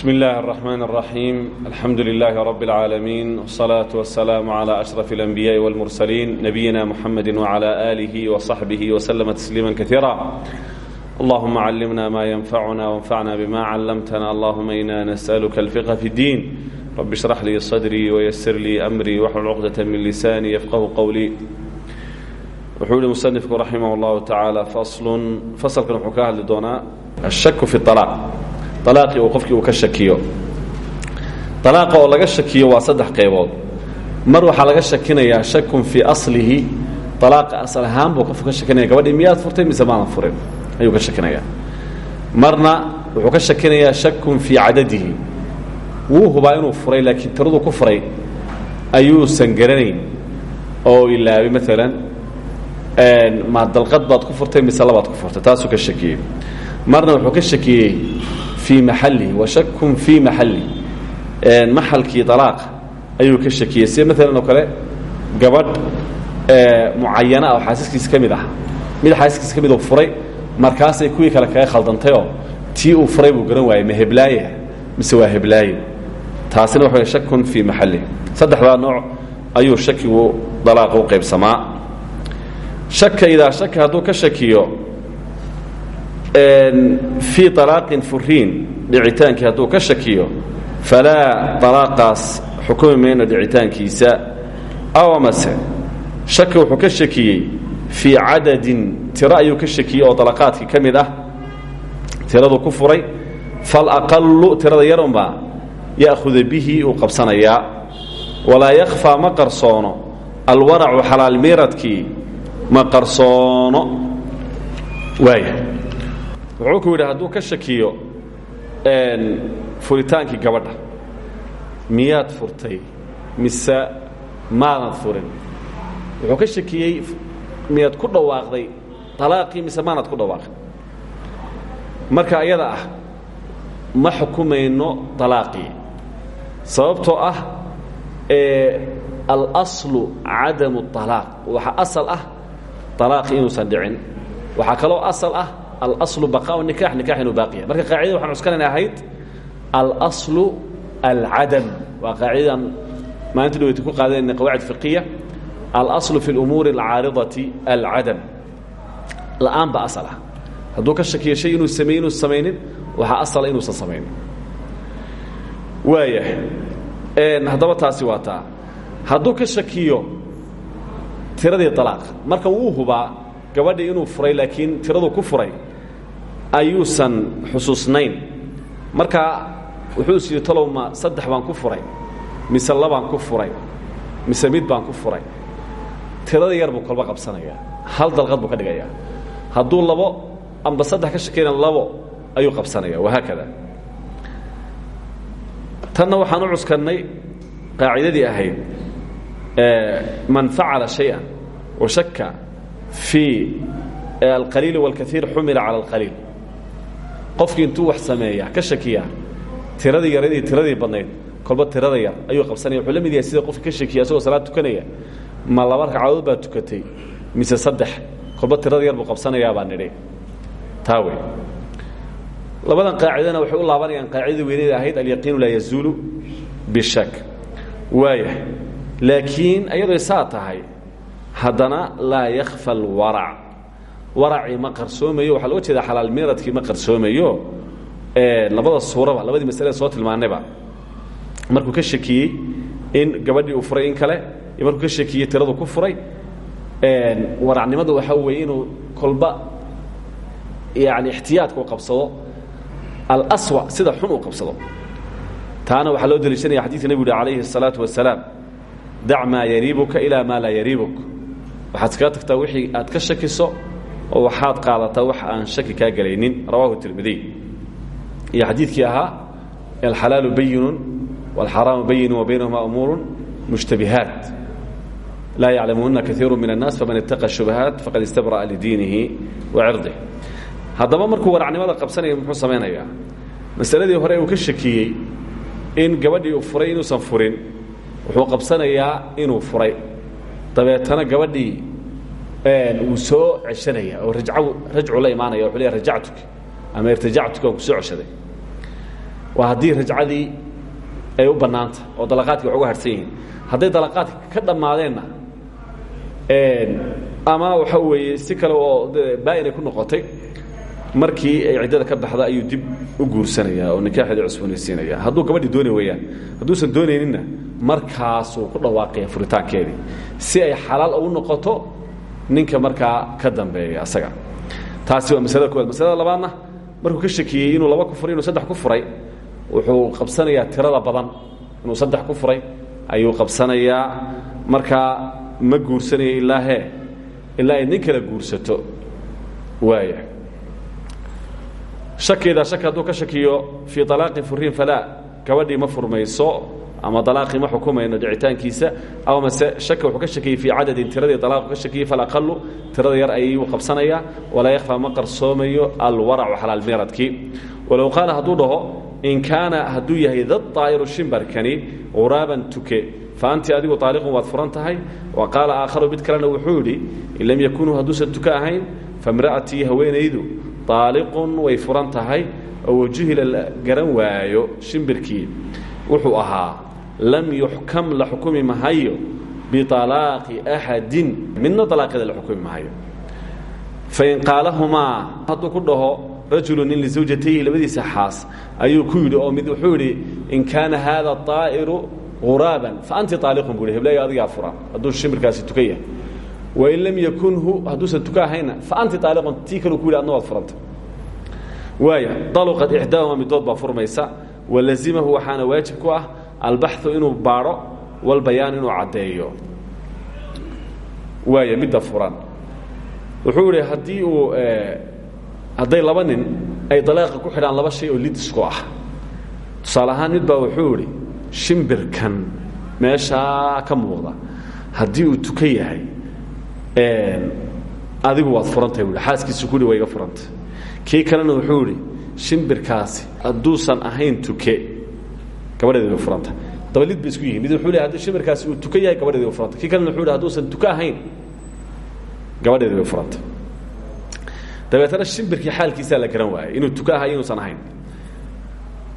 بسم الله الرحمن الرحيم الحمد لله رب العالمين والصلاة والسلام على أشرف الأنبياء والمرسلين نبينا محمد وعلى آله وصحبه وسلم تسليما كثيرا اللهم علمنا ما ينفعنا وانفعنا بما علمتنا اللهم إنا نسألك الفقه في الدين رب اشرح لي صدري ويسر لي أمري واحلل عقدة من لساني يفقه قولي wuxuu yihi musanifku raximah اllahu tacaala faslun fasalkan wuxuu ka hadli doonaa ashaku fi alaaq alaaqii uu qofkii uu ka shakiyo. Alaaqa oo laga shakiyo waa saddex qaybood. Mar waxaa laga shakinayaa shakun fii aslihi alaaqa asal ahaan buu qofku ka shakinaya. Gabadhii miyaad furtay mise maadan furin? Ayuu ka shakinayaa. Marna wuxuu ka shakinayaa shakun fii cadadihi. Wuu hubaa inuu furay laakiin tiraduu ku furay ayuusan garanayn oo ilaabay maalan ma dalqad baad ku furtay mise labaad ku furtay? Taasuu ka shakiyey. Marna wuxuu ka shakiyey fii maxalihi wa shakun fii maxali maxalkii dalaaqa ayuu ka shakiyey sida maalan oo kale gabadh mucayana ah oo xaasiskiisa ka mid ah mid xaasiskiisa ka mid uu furay markaasay kuwii kale kaga khaldantayoo tii uu furay buu garan waayey ma heblaaye mise waa heblaaye taasina waxa shakun fii maxalihi saddexdaa nooc ayuu shakigu dalaaqa u qaybsamaa shaka idaa shaka hadduu ka shakiyo fii alaaqin furiin dhicitaankii hadduu ka shakiyo falaa alaaqaas xukumi mayno dhicitaankiisa aw amase shaka wuxuu ka shakiyey fii cadadin tiro ayuu ka shakiyey oo dalaqaadkii ka mid ah tiraduu ku furay falaqalu tirada yarunbaa ya'huda bihi uu qabsanayaa. Walaa yakfaa ma qarsoono. Alwaracu xalaal miiradkii ma qarsoono. Waaya wuxuu ku yidhi hadduu ka shakiyo furitaankii gabadha miyaad furtay? Mise maadan furin? Wuxuu ka shakiyey miyaad ku dhawaaqday? Alaaqii mise maanad ku dhawaaqin marka ayada ah ma xukumayno alaaqii sababtoo ah alaslu cadamu alaaq waxa asal ah alaaqi inuusan dhicin. Waxaa kaloo asal ah alaslu baqaau nikax nikax inuu baaqiya. Marka qaacidada waxaan cuskanayna ahayd alaslu alcadam. Waa qaacidadan maalinta dhaweyta ku qaadanayna qawaacid fiqiya alaslu fi اlumuuri alcaaridati alcadam. La'aan ba asal ah. Ka shakiyo shay inuu inuusan samaynin waxaa asala inuusan samaynin. Waaya haddaba taasi waa taa. Ka shakiyo tiradii alaaq marka wuu hubaa gabadhii inuu furay laakiin tiraduu ku furay ayuusan xusuusnayn marka wuxuu is yidhi talow ma saddex baan ku furay mise labaan ku furay mise mid baan ku furay tirada yar buu kolba qabsanayaa hal dalqad buu ka dhigayaa hadduu labo amba saddex ka shakayna labo ayuu qabsanaya wahaakada tanna waxaan u cuskannay qaacidadii ahayd man facala شhayئa washaka fii alqaliili wاlkaiir xumila calى اlqaliil qofkii intuu wax sameeya ka shakiya tiradii yaradii tiradii badnayd kolba tirada yar ayuu qabsanaya. Wuxuu la mid yahay sida qofki ka shakiya asagoo salaad tukanaya ma laba ragcadood baad tukatay mise saddex? Kolba tirada yar buu qabsanayaa baa nidhi. Taa wey labadan qaacidana waxay u laabanayaan qaacidada weyneeda ahayd alyaqiinu laa yazuulu bishak. Waaya laakiin ayadoo saa tahay haddana laa yakfa alwarac waracii ma qarsoomayo. Waxaa loga jeedaa xalaal miiradkii ma qarsoomayo. Labada suuraba labadii masalada soo tilmaanayba markuu ka shakiyey in gabadhii uu furay in kale iyo ka shakiyey tiradu ku furay waracnimadu waxaa weeye inuu kolba yani ixtiyaadka u qabsado alaswa sida xun uu qabsado. Taana waxaa loo deliishanaya xadidka nebigu uhi calayhi الsalaatu wasalaam dac maa yariibuka ilaa maa laa waxaad iskaga tagtaa wixii aad ka shakiso oo waxaad qaadataa wax aan shaki kaa gelaynin rawahu tirmidiy iyo xadiidkii ahaa alxalaalu bayinun wاlxaraamu bayinu wa baynahuma umuuru mushtabihaat laa yaclamuhuna kaiiru min الnaas faman ittaqa shubahaat faqad istabra'a lidiinihi wa cirdih haddaba markuu waracnimada qabsanaya muxuu samaynayaa masaladii hore uu ka shakiyey in gabadhii uu furay inuusan furin wuxuu qabsanayaa inuu furay dabeetana gabadhii wuu soo ceshanaya oo rajcu la imaanaya wuxuu leeya rajactuki. Ama irtajactuki waan ku soo ceshaday. Waa haddii rajcadii ay u bannaanta oo dalaqaadkii wax uga harhsan yihiin. Hadday dalaqaadka ka dhammaadeenna ama waxa weeye si kale oo baa-inay ku noqotay markii ay ciddada ka baxda ayuu dib u guursanaya oo nikaaxeeda cusboonaysiinaya. Hadduu gabadhii dooni weeyaan hadduusan doonayninna markaasuu ku dhawaaqaya furitaankeedii. Si ay xalaal ugu noqoto ninka markaa ka dambeeya asaga. Taasi waa masalada koowaad. Masalada labaadna markuu ka shakiyey inuu laba ku furay inuu saddex ku furay wuxuu qabsanayaa tirada badan. Inuu saddex ku furay ayuu qabsanayaa. Markaa ma guursanaya ilaa hee ilaa ay nin kala guursato. Waaya shakeedaa shaki hadduu ka shakiyo fii alaaqi furiin falaa gabadhii ma furmayso ama alaaqii ma xukumayno dhicitaankiisa aw mase shaki wuxuu ka shakiyey fii cadadin tiradii alaaqu ka shakiyey falaqalu tirada yar ayuu qabsanayaa walaa yakhfaa ma qarsoomayo alwaracu xalaalmiradkii walow qaala hadduu dhaho in kaana hadduu yahay dad daa'iru shimbarkani quraaban tuke fa anti adigu aaliqun waad furan tahay? Wa qaala aakharu mid kalena wuxuu yidhi in lam yakunuu hadduusan tuka ahayn famra'atii haweenaydu aaliqun way furan tahay oo wajuhila la garan waayo shimbirkii. Wuxuu ahaa lam yuxkam la xukumi mahayo bialaaqi axadin midna alaaqeeda la xukumi mahayo. Fain qaalahumaa hadduu ku dhaho rajulu nin lisawjatayhi labadiisa xaas ayuu ku yidhi oo mid wuxuu yidhi in kaana haada aa'iru uraaban fa anti aaliqun buu hi heblayo adigaa furan hadduu shimbirkaasi tukan yahay. Wain lam yakunhu hadduusan tuka ahayna fa anti aaliqun tii kalu ku yidhi adna waad furanta. Waaya daluqat ixdaahuma midood baa furmaysa. Walazimahu waxaana waajib ku ah albaxu inuu baadho walbayaan inuu caddeeyo. Waaya midda furan. Wuxuu idhi haddii uu hadday laba nin ay dalaaqa ku xidhaan laba shay oo lidisku ah. Tusaale mid baa wuxuu idhi shimbirkan meeshaa ka muuqda. Haddii uu tukan yahay adigu waad furantahay buui xaaskiisu kuhi waa furantay. Kii kalena wuxuu idhi shimbirkaasi hadduusan ahayn tuke gabadheedi way furanta. Daba bay isku yihiin mid wuxuu le haddii shimbirkaasi uu tukan yahay gabadheedi way furanta. Kii kalena wuxuu hi hadduusan tuka ahayn gabadheedi way furanta. Dabeetana shimbirkii xaalkiisaa la garan waayay inuu tuka ahay inuusan ahayn.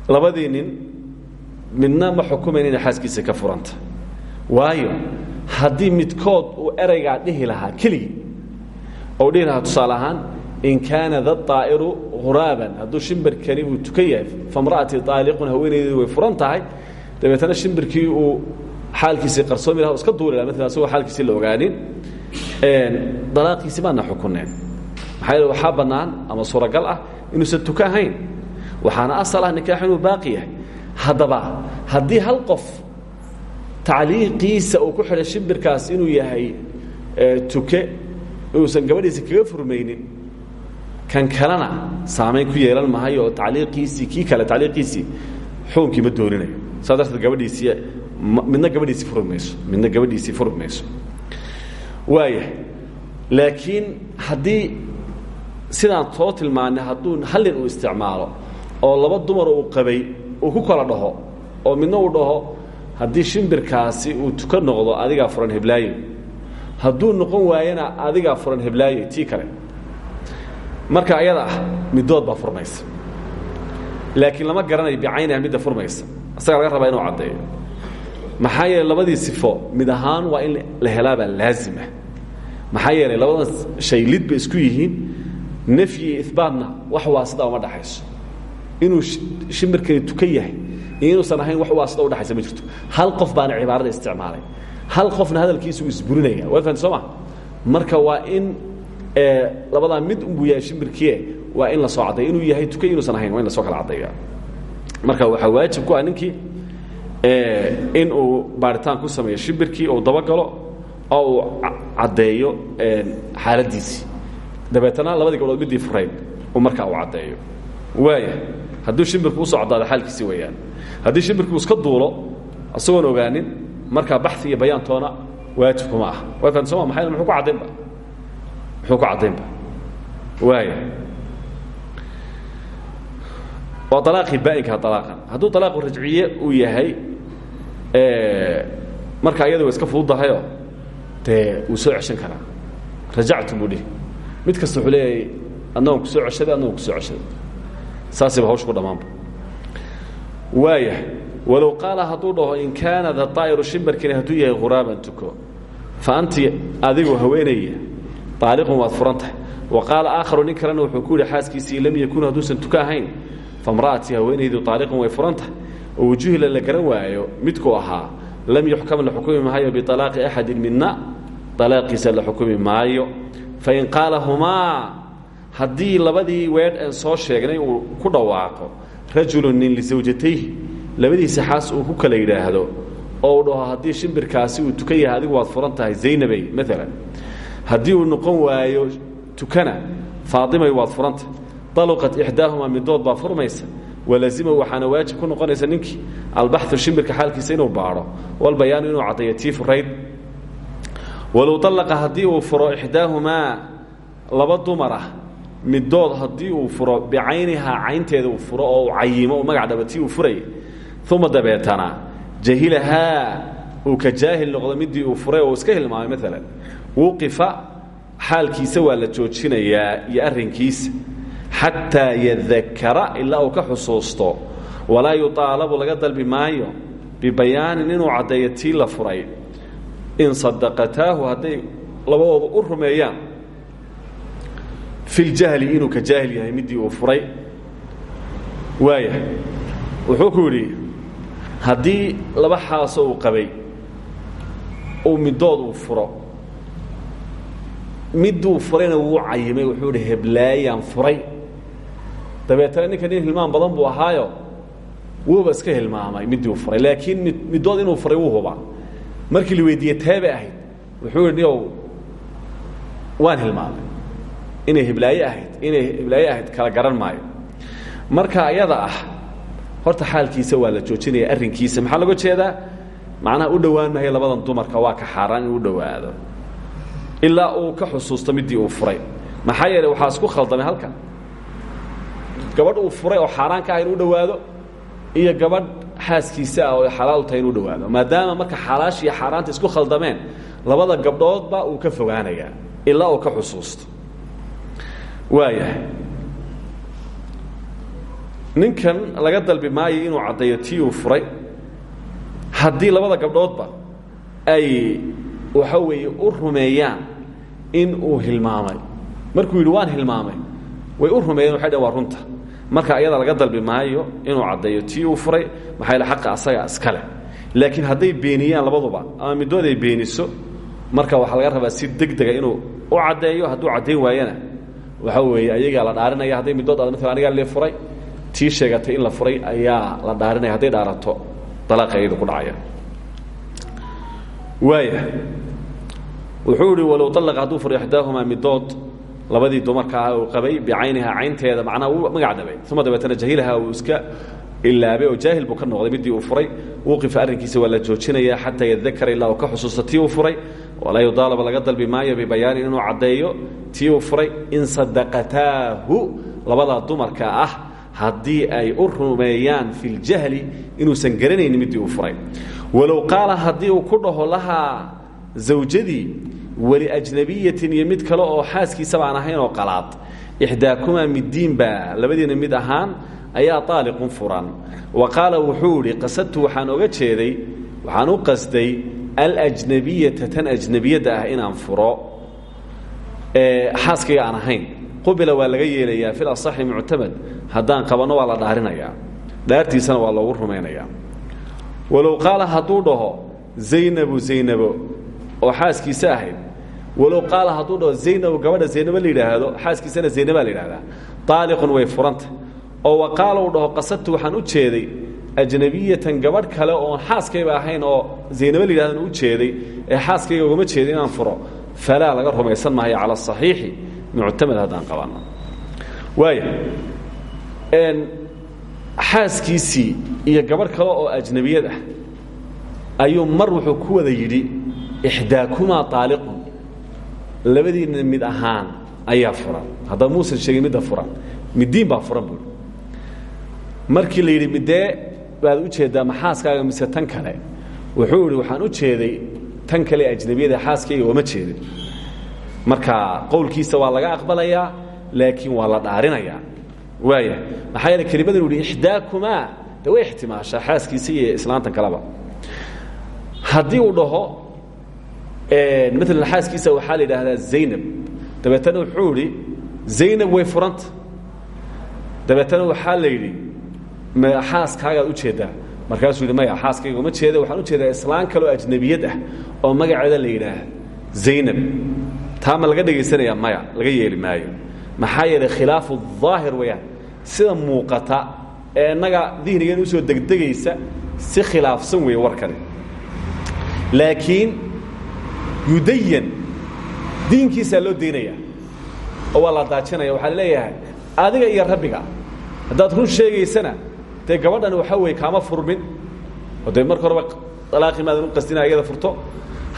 Labadii nin ma xukumayn inay xaaskiisa ka furanta. Waayo haddii midkood uu eraygaa dhihi lahaa keligii ou dhihi lahaa in kaana da aa'iru huraaban hadduu shimbirkani uu tukan yahay famra'atii aaliqun haweenaydeedu way furan tahay. Dabeetana uu xaalkiisii qarsoomi laha iska duuli laha maala asagoo la ogaanin. Dalaaqiisi baana xukuneen maxaa yeele waxaa ama suuragal ah inuusan tuka ahayn waxaana asal ah nikaax inuu baaqi yahay. Hal qof tacliiqiisa uu ku xidhay shimbirkaas inuu yahay tuke uusan gabadhiisa kaga furmaynin kan kalena saamayn ku yeelan mahayo oo tacliiqiisii kii kale tacliiqiisii xukunkii ma dooninayo. Saa darteed midna gabadhiisii furi midna gabadhiisii furi mayso. Laakiin haddii sidaan soo tilmaanay hadduu hal nin uu isticmaalo oo laba dumar uu qabay uu ku kala dhaho oo midna uu dhaho haddii shimbirkaasi uu tuka noqdo adigaa furan heblaayo. Hadduu noqon waayana adigaa furan heblaayo tii kale marka ayada ah midood baa furmaysa laakiin lama garanayo bicayniha midda furmaysa isaga laga rabaa inuu caddeeyo. Maxaa yeeley labadii sifo mid ahaan waa in la helaabaa laazima. Maxaa yeelay labadan shay lid bay isku yihiin nafyi iyo ibaatna wax waa sidaa uma dhaxayso. Inuu shimbirkani tukan yahay iyo inuusan ahayn wax waa sida udhaxaysa ma jirto. Hal qof baana cibaarada isticmaalay. Hal qofna hadalkiisu isburinaya. Waa fahamti soo ma? Marka waa in labadaa mid unbuu yahay shimbirkie waa in la soo caddeeya inuu yahay tukay inuusan ahayn waa in la soo kala caddeeya marka waxaa waajib ku ah ninkii in uu baaritaan ku sameeyo shimbirkii uu dabagalo oo uu caddeeyo xaaladiisii. Dabeetana labadii gabdhood midii furayn uu markaa uu caddeeyo. Waaya hadduu shimbirku u soo caddaado xaalkiisii weeyaan. Haddii shimbirku iska duulo isagoon ogaanin markaa baxi iyo bayaantoona waajibkuma ah. Waa fahamti soma maxay muxuu ku caddaynba muxuu ku caddaynba waaya waa alaaqii baa'inka alaaqan hadduu alaaqu rajciye uu yahay marka iyada wa iska fududahayoo dee wuu soo ceshan karaa. Rajactu buu dhihi. Mid kasta wuxuu leeyahay adnagon ku soo ceshaday adnagon ku soo ceshaday. Saasayba hawsha ku dhammaanba waaya walow qaala hadduu dhaho in kaana daaa'iru shimbarkani hadduu yahay huraaban tuko fa anti adigu haweenaya aaliqun waad furan tahay wa qaala aakharu nin kalena wuxuu ku lam yakun hadduusan tuko ahayn famra'atii haweenaydu aaliqun way furan tahay la garan waayo midkuu ahaa lam yuxkam la xukumi maayo bialaaqi axadin mina alaaqiisa la xukumi maayo. Fain qaala humaa haddii labadii weedh aan soo sheegnay uu ku dhawaaqo rajulu nin lisawjatayhi labadiisa xaas uu ku kala yidhaahdo oo uu dhaho haddii shimbirkaasi uu tukan yahay adigu waad furan tahay zaynabay haddii uu noqon waayo tukana faaimay waad furanta. Aluqat ixdaahumaa midood baa furmaysa. Walazima waxaana waajib ku noqonaysa ninkii albaxu shimbirka xaalkiisa inuu baadho. Walbayaanu inuu caddeeyo tii furayd walow alaqa haddii uu furo ixdaahumaa laba dumar ah midood haddii uu furo bicaynihaa caynteeda uu furo oo cayimo magac dhaba uu furayay. Uma dabeetana jahilahaa uu ka jaahil noqdo midii uu furay oo iska hilmaamay maalan wuqifa xaalkiisa waa la joojinayaa iyo arrinkiisa. Xataa yadakara ilaa uu ka xusuusto walaa yuaalabu laga dalbi maayo bibayaanin inuu caddeeyo tii la furay. In sadaqataahu hadday labadooda u rumeeyaan fi ljahli inuu ka jaahil yahay midii uu furay. Waaya wuxuu ku yidhi haddii laba xaaso uu qabay uu midood uu furo miduu furayna wuu cayimay wuxuu idhi heblaayaan furay. Dabeetana ninka nin hilmaan badan buu ahaayo wuuba iska hilmaamay midii u furay. Laakiin midood inuu furay wuu hubaa. Markii la weydiiyey teebay ahayd. Wuxuu niow waan hilmaamay. Inay heblaaye ahayd inay heblaaye ahayd kala garan maayo. Marka ayada ah horta xaalkiisa waa la joojinaya arrinkiisa. Maxaa loga jeedaa? Macnaha u dhowaan maayo labadan dumarka waa ka xaaraan u dhowaado ilaa uu ka xusuusto midii uu furay. Maxaa yeeley waxaa isku khaldamay halkan. Gabadh uu furay oo xaaraan ka ah inuu iyo gabadh xaaskiisa ah oo xalaal tahay inuu dhowaado. Maadaama marka xalaasha iyo xaaraanta isku khaldameen labada gabdhoodba uu ka fogaanayaa ilaa uu ka xusuusto. Waayahay. Ninkan laga dalbi maayo inuu caddeeyo tii uu furay haddii labada gabdhoodba ay waxa weeye u rumeeyaan in uu hilmaamay. Markuu yidhi waan hilmaamay. Way u rumeeyeen waxay dhn runta. Marka ayada laga dalbi inuu caddeeyo tii uu furay maxaa yaele xaqa asaga iskale laakiin hadday beeniyaan labaduba ama middood ay beeniso marka waxaa laga rabaa si deg dega inuu u caddeeyo hadduu caddayn waayana. Waxa weeye ayagaa la dhaarinaya hadday middood aad maala anigaa le furay tii sheegatay in la furay ayaa la dhaarinaya hadday dhaarato dalaaqa ku dhacaya. Waaya wuxuu idhi walow alaqa hadduu furo ixdaahumaa midood labadii dumarka ah uu qabay bicaynihaa caynteeda macnaha uu magac dhabay uma dabeetana jahilaha uu iska ilaabay oo jaahil buu noqday. Midii uu furay wuqifa arrinkiisa waa la joojinaya xataa yadakara ilaa uu uu furay walaa yudaalaba laga dalbi maayo bibayaanin inuu caddeeyo tii uu furay in sadaqataahu labadaa dumarka ah haddii ay u rumeeyaan fi ljahli inuusan garanaynin midii uu furay. Walow qaala haddii uu ku dhaho lahaa zawjadii waliajnabiyatin iyo mid kale oo xaaskiisaba aan ahayn oo qalaad. Ixdaakumaa middiinbaa labadiina mid ahaan ayaa aaliqun furan. Wa qaala wuxuu idhi qasadtu waxaan oga jeeday waxaan u qasday aljnabiyata tan ajnabiyadda ah inaan furo. Xaaskayga aan ahayn. Qubila waa laga yeelayaa fil asaxi muctamad. Haddaan qabanno waa la dhaarinayaa. Dhaartiisana waa loogu rumaynayaa. Walow qaala hadduu dhaho zaynabu zaynabo oo xaaskiisa ahayd. Walow qaala hadduu dhaho zaynabu gabadha zaynabo la yidhaahdo xaaskiisana zaynabaa la way furanta. Oo wa qaala uu dhaho qasadtu u jeeday ajnabiyatan gabadh kale oon xaaskayba ahayn oo zaynabo la u jeeday ee xaaskayga ugama jeeda inaan furo. Falaa laga rumaysan maayo cala asaxiixi muctamad haddaan qabanno waaya xaaskiisii iyo gabadh kale oo ajnabiyad ah ayuu mar wuxuu ku wada yidhi ixdaakumaa aaliqun labadiinna mid ahaan ayaa furan haddaba muusan sheegin midda furan middiin baa furan buui markii la yidhi midee baad u jeeddaa ma xaaskaaga mise tan kale wuxuu idhi waxaan u jeeday tan kale ajnabiyada xaaskayga ooma jeedin marka qowlkiisa waa laga aqbalayaa laakiin waa la dhaarinayaa waaya maxaa yeele kelimadanu ihi ixdaakumaa de way ixtimaashaa xaaskiisa iyo islaantan kaleba haddii uu dhaho maalan xaaskiisa waxaa la yidhaahdaa zaynab dabeetana wuxuu idhi zaynab way furanta dabeetana waxaa la yidhi xaaskaagaad ujeeddaa markaasuu yidhi maya xaaskayga uma jeeda waxaan u jeedaa islaan kaloo ajnabiyad ah oo magaceeda la yidhaah zaynab taa ma laga dhegaysanaya maya laga yeeli maayo. Maxaa yeelay khilaafu daahir weeyaan sida muuqata ee innaga dihnigeen u soo degdegaysa si khilaafsan weeye warkani. Laakiin yudayan diinkiisaa loo daynaya oo waa la daajinaya waxaa la leeyahay adiga iyo rabbiga. Haddaad run sheegaysana dee gabadhani waxaa weeye kaama furmin. Oo dee marka horeba alaaqii maadan u qasdina iyada furto.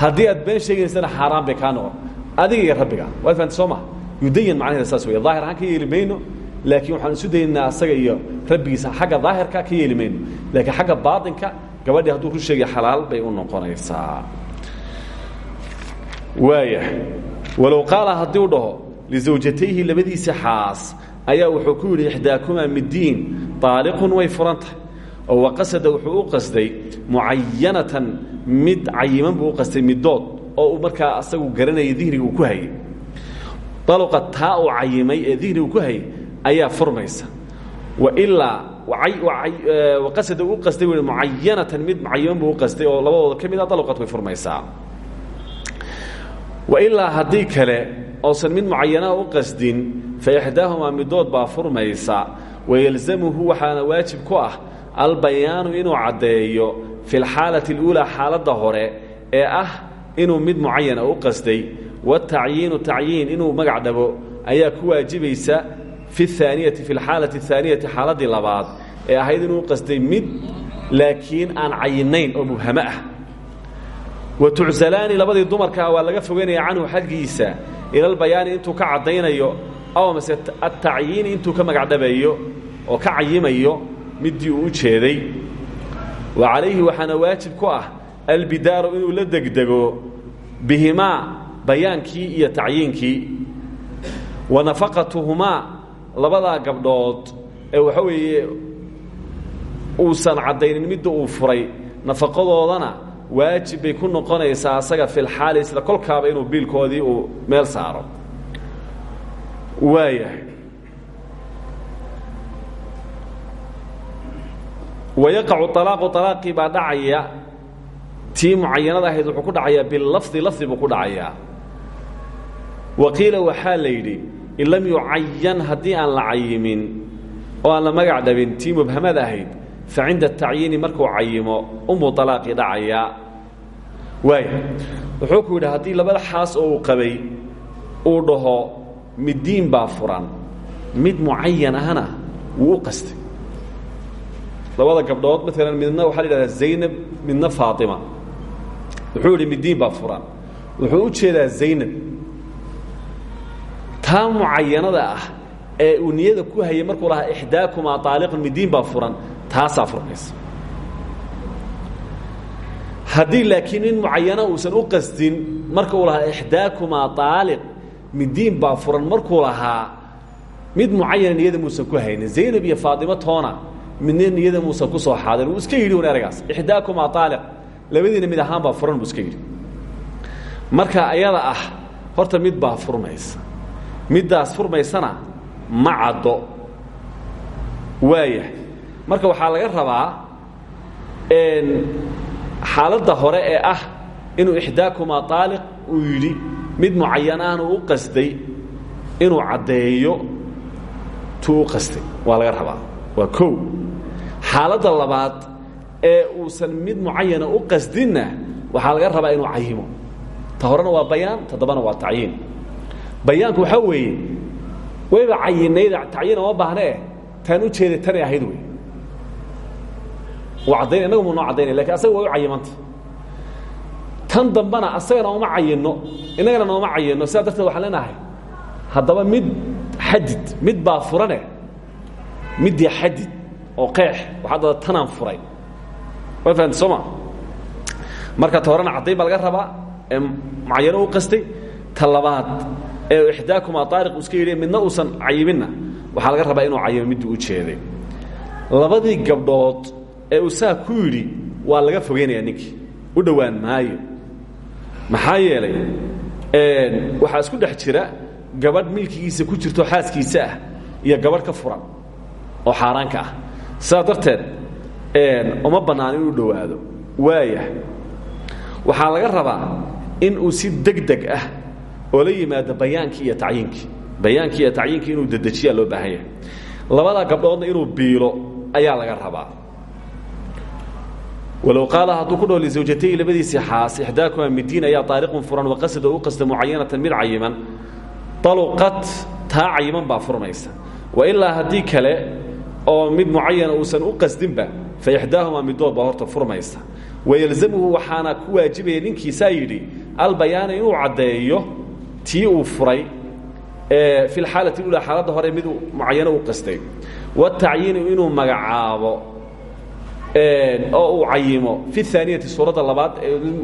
Haddii aad been sheegaysana xaaraan bay kaa noqon. Adiga iyo rabbiga. Waad fahamta soo ma? Yudayan macnaheeda saas wey daahir ahaan ka yeeli mayno laakiin waxaan isu daynaa asaga iyo rabbigiisa xagga daahirka ka yeeli mayno. Laakiin xagga baatinka gabadhii hadduu run sheegaya xalaal bay u noqonaysaa waaya walow qaala haddii u dhaho lisawjatayhi labadiisa xaas ayaa wuxuu ku yidhi ixdaakumaa middiin aaliqun way furan tahay. Oo wuxuu u qasday mucayanatan mid cayiman buu u qastay oo markaa asagu garanayay dihniga ku hayay. Daluqa taa uu cayimay ee ku hayay ayaa furmaysa. Wailaa waqasada u qastay wi mucayanatan mid cayiman buu u oo labadooda ka mid a daluqad way furmaysaa wailaa haddii kale oosan mid mucayanaha u qasdin faixdaahumaa midood baa furmaysa wayalzamuhu waxaana waajib ku ah albayaanu inuu caddeeyo fi lxaalati اluulaa xaaladda hore ee ah inuu mid mucayana u qasday watacyiinu tacyiin inuu magac dhabo ayaa ku waajibaysa fi اaaniyati fi اlxaalati اhaaniyati xaaladdii labaad ee ahayd inuu u qasday mid laakiin aan cayinayn oo mubhamo ah wa tuczalaani labadii dumarkaa waa laga fogeynaya canhu xaggiisa ilalbayaani intuu ka caddaynayo aw mase atacyiini intuu ka magacdhabayo oo ka cayimayo midii uu u jeeday. Wa calayhi waxaana waajib ku ah albidaaru inuu la degdego bihimaa bayaankii iyo tacyiinkii wa nafaqatuhumaa labadaa gabdhood ee waxa weeye uusan caddaynin midda uu furay nafaqadoodana waajib bay ku noqonaysaa asaga filxaali isla kolkaaba inuu biilkoodii uu meel saaro. Waayahay wayaqacu alaaqu alaaqii baa dhacaya. Tii mucayanada ahayd wuxuu ku dhacayaa bilafdi lafdi buu ku dhacayaa wa qiila waxaa la yidhi in lam yucayan haddii aan la magac dhabin tii mubhamada ahayd fa cinda atacyiini markuu cayimo unbuu alaaqii dhacayaa waaya wuxuu ku yidhi haddii labada xaas oo uu qabay uu dhaho middiin baa furan mid mucayan ahna wuu u qastay labada gabdhood maalan midna waxaa la yidhahdaa zaynab midna faatima wuxuu yidhi middiin baa furan wuxuu u jeedaa zaynab taa mucayanada ah ee uu niyada ku hayay markuu lahaa ixdaakumaa aaliqun middiin baa furan taasaa furmaysa haddii laakiin nin mucayana uusan u qasdin marka uu lahaa ixdaakumaa aaliq middiin baa furan markuu lahaa mid mucayana niyada muusan ku haynin. Zaynab iyo faatima toona midna niyada muusan ku soo xaadir wuu iska yidhi un eragaas ixdaakumaa aaliq mid ahaan baa furan buu iska yidhi. Marka ayada ah horta mid baa furmaysa middaas furmaysana ma caddo marka waxaa laga rabaa xaaladda hore ee ah inuu ixdaakumaa aaliq uu yidhi mid mucayan ahna u qasday inuu caddeeyo tuu u qastay waa laga rabaa. Waa kow. Xaaladda labaad ee uusan mid mucayana u qasdinna waxaa laga rabaa inuu cayimo. Ta horena waa bayaan ta dambana waa tacyiin. Bayaanku waxaa weeye wayba cayinayda tacyiin oma baahnee taan u jeeday tanay ahayd wey waa caddayn innagu mu noo caddaynay laakiin asaga way u cayimanta tan dambana asagana ooma cayinno innagana nooma cayinno sidaa darteed waxaan leenahay haddaba mid xadid mid baa furane middii xadid oo qeex waxaa dada tanaan furay. Way fahamta soo ma? Marka ta horena caddayn baa laga rabaa ee mucayano u qastay. Ta labaad ee ixdaakumaa aariq uu iska yidhi midna uusan cayiminna waxaa laga rabaa inuu cayimo middii u jeeday. Labadii gabdhood ee uu saa ku yidhi waa laga fogeynaya ninkii u dhowaan maayo. Maxaa yeelay waxaa isku dhex jira gabadh milkigiisa ku jirto xaaskiisa ah iyo gabadh ka furan oo xaaraanka ah. Sidaa darteed uma bannaan inuu dhowaado. Waaya. Waxaa laga rabaa in uu si degdeg ah oo la yimaado iyo tacyiinkii bayaankii iyo tacyiinkii inuu dedejiyaa loo baahan yahay. Labada gabdhoodna inuu biilo ayaa laga rabaa walow qaala hadduu ku dhaho lisawjatayhi labadiisii xaas ixdaakuma midiin ayaa taariqun furan waqasada u qasda mucayanatan mid cayiman daluqat taa cayiman baa furmaysa wailaa haddii kale oo mid mucayana uusan u qasdinba fa ixdaahumaa midood baa horta furmaysa wayalzamuhu waxaana ku waajibaya ninkiisaa yidhi albayaana inuu caddeeyo tii uu furay fi lxaalati ula xaaladda hore mid mucayano oo uu cayimo. Fi aaniyati suuradda labaad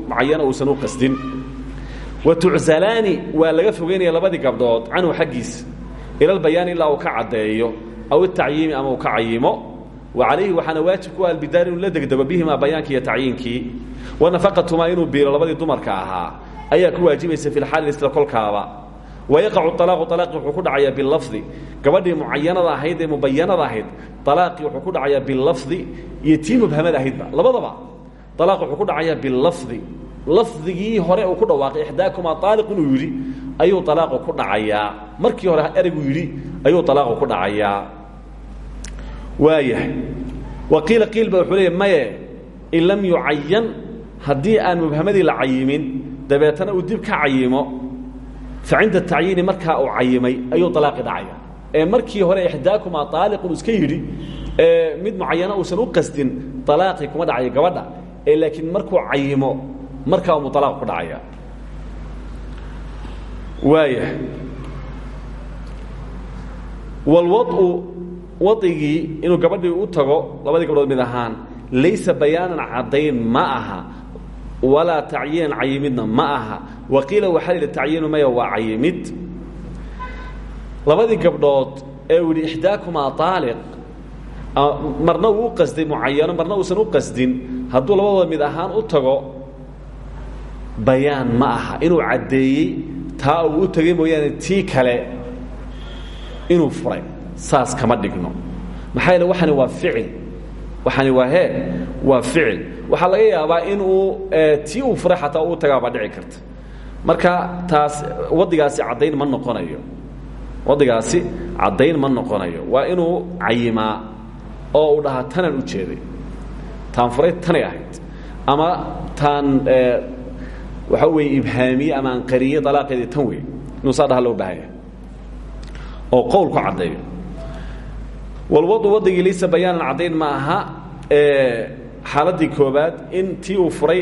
mucayana uusan u qasdin. Wa tuczalaani waa laga fogeynaya labadii gabdhood canhu xaggiisa ila lbayaani ilaa uu ka caddeeyo aw itacyiimi ama uu ka cayimo. Wa calayhi waxaana waajib ku albidaar inuu la degdego bihimaa bayaankii iyo tacyiinkii. Wanafaqatumaa inuu biilo labadii dumarka ahaa. Ayaa ku waajibaysa fi lxaali isla kolkaaba. Wayaقacu alaaqu alaaqii wuxuu ku dhacayaa bilafdi gabadhii mucayanada ahayd ee mubayanada ahayd alaaqii wuxuu ku dhacayaa bilafdi iyo tii mubhamada ahaydba labadaba alaaq wuxuu ku dhacayaa bilafdi. Lafdigii hore uu ku dhawaaqay ixdaakumaa aaliq inuu yidhi ayuu alaaqu ku dhacayaa. Markii hore ereygu yidhi ayuu alaaqu ku dhacayaa. Waayahay. Waqiila qiil ba wuxuu leeya maye in lam yucayan haddii aan mubhamadii la cayimin dabeetana uu dib ka cayimo facinda tacyiini markaa uu cayimay ayuu alaaqi dhacaya ee markii hore ixdaakumaa aaliqun iska yidhi mid mucayana uusan u qasdin alaaqii kuma dhacayo gabadha. Ee laakiin markuu cayimo markaa umu alaaq ku dhacaya. Waaya walwau waigii inuu gabadhii u tago labadii gabdhood mid ahaan laysa bayaanan caddayn ma aha. Walaa tacyiinan cayimidna ma aha. Waqiila waxaa yidhi tacyiinu maya waa cayimid. Labadii gabdhood ee uu yidhi ixdaakumaa aaliq marna uu u qasday mucayano marna uusan u qasdin. Hadduu labadooda mid ahaan u tago bayaan ma aha. Inuu caddeeyey taa uu u tegay mooyaane tii kale inuu furay. Saas kama dhigno. Maxaa yeele waxani waa ficil. Waxani waa hee waa ficil. Waxaa laga yaabaa inuu tii uu furay xataa uu tagaabaa dhici karta. Marka taas wadigaasi caddayn ma noqonayo. Wadigaasi caddayn ma noqonayo. Waa inuu cayimaa oo uu dhahaa tanaan u jeeday. Taan furay tanay ahayd. Ama taan waxaa weeye ibhaamiye ama aan qariyey alaaqeedii tan wey inuu saa dhaha loo baahanya oo qowl ku caddeeyo. Walwadu wadigii laysa bayaanan caddayn ma aha xaaladii koobaad in tii uu furay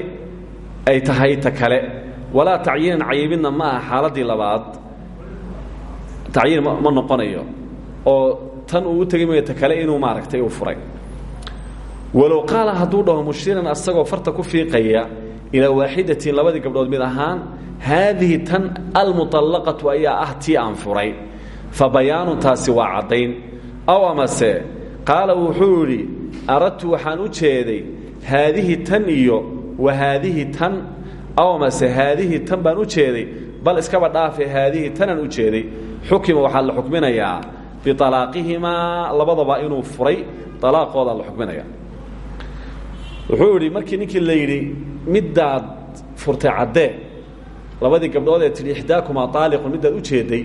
ay tahay ta kale. Walaa tacyiinan cayimidna ma aha xaaladii labaad. Tacyiin ma noqonayo. Oo tan uu u tegay mooya ta kale inuu maaragtay uu furay. Walow qaala hadduu dhaho mushiran asagoo farta ku fiiqaya ilaa waaxidatin labadii gabdhood mid ahaan haadihi tan almuطallaqatu ayaa ah tii aan furay. Fa bayaanu taasi waa caddayn. Aw amase qaala wuxuu idhi aradtu waxaan u jeeday haadihi tan iyo wa haadihi tan. Aw amase haadihi tan baan u jeeday bal iskaba dhaafe haadihi tanaan u jeeday. Xukima waxaa la xukminayaa bialaaqihimaa labadaba inuu furay alaaqoodaa la xukminaya wuxuu idhi markii ninkii la yidhi middaad furtay caddee labadii gabdhood ee tidhi ixdaakumaa aaliqun middaad u jeeday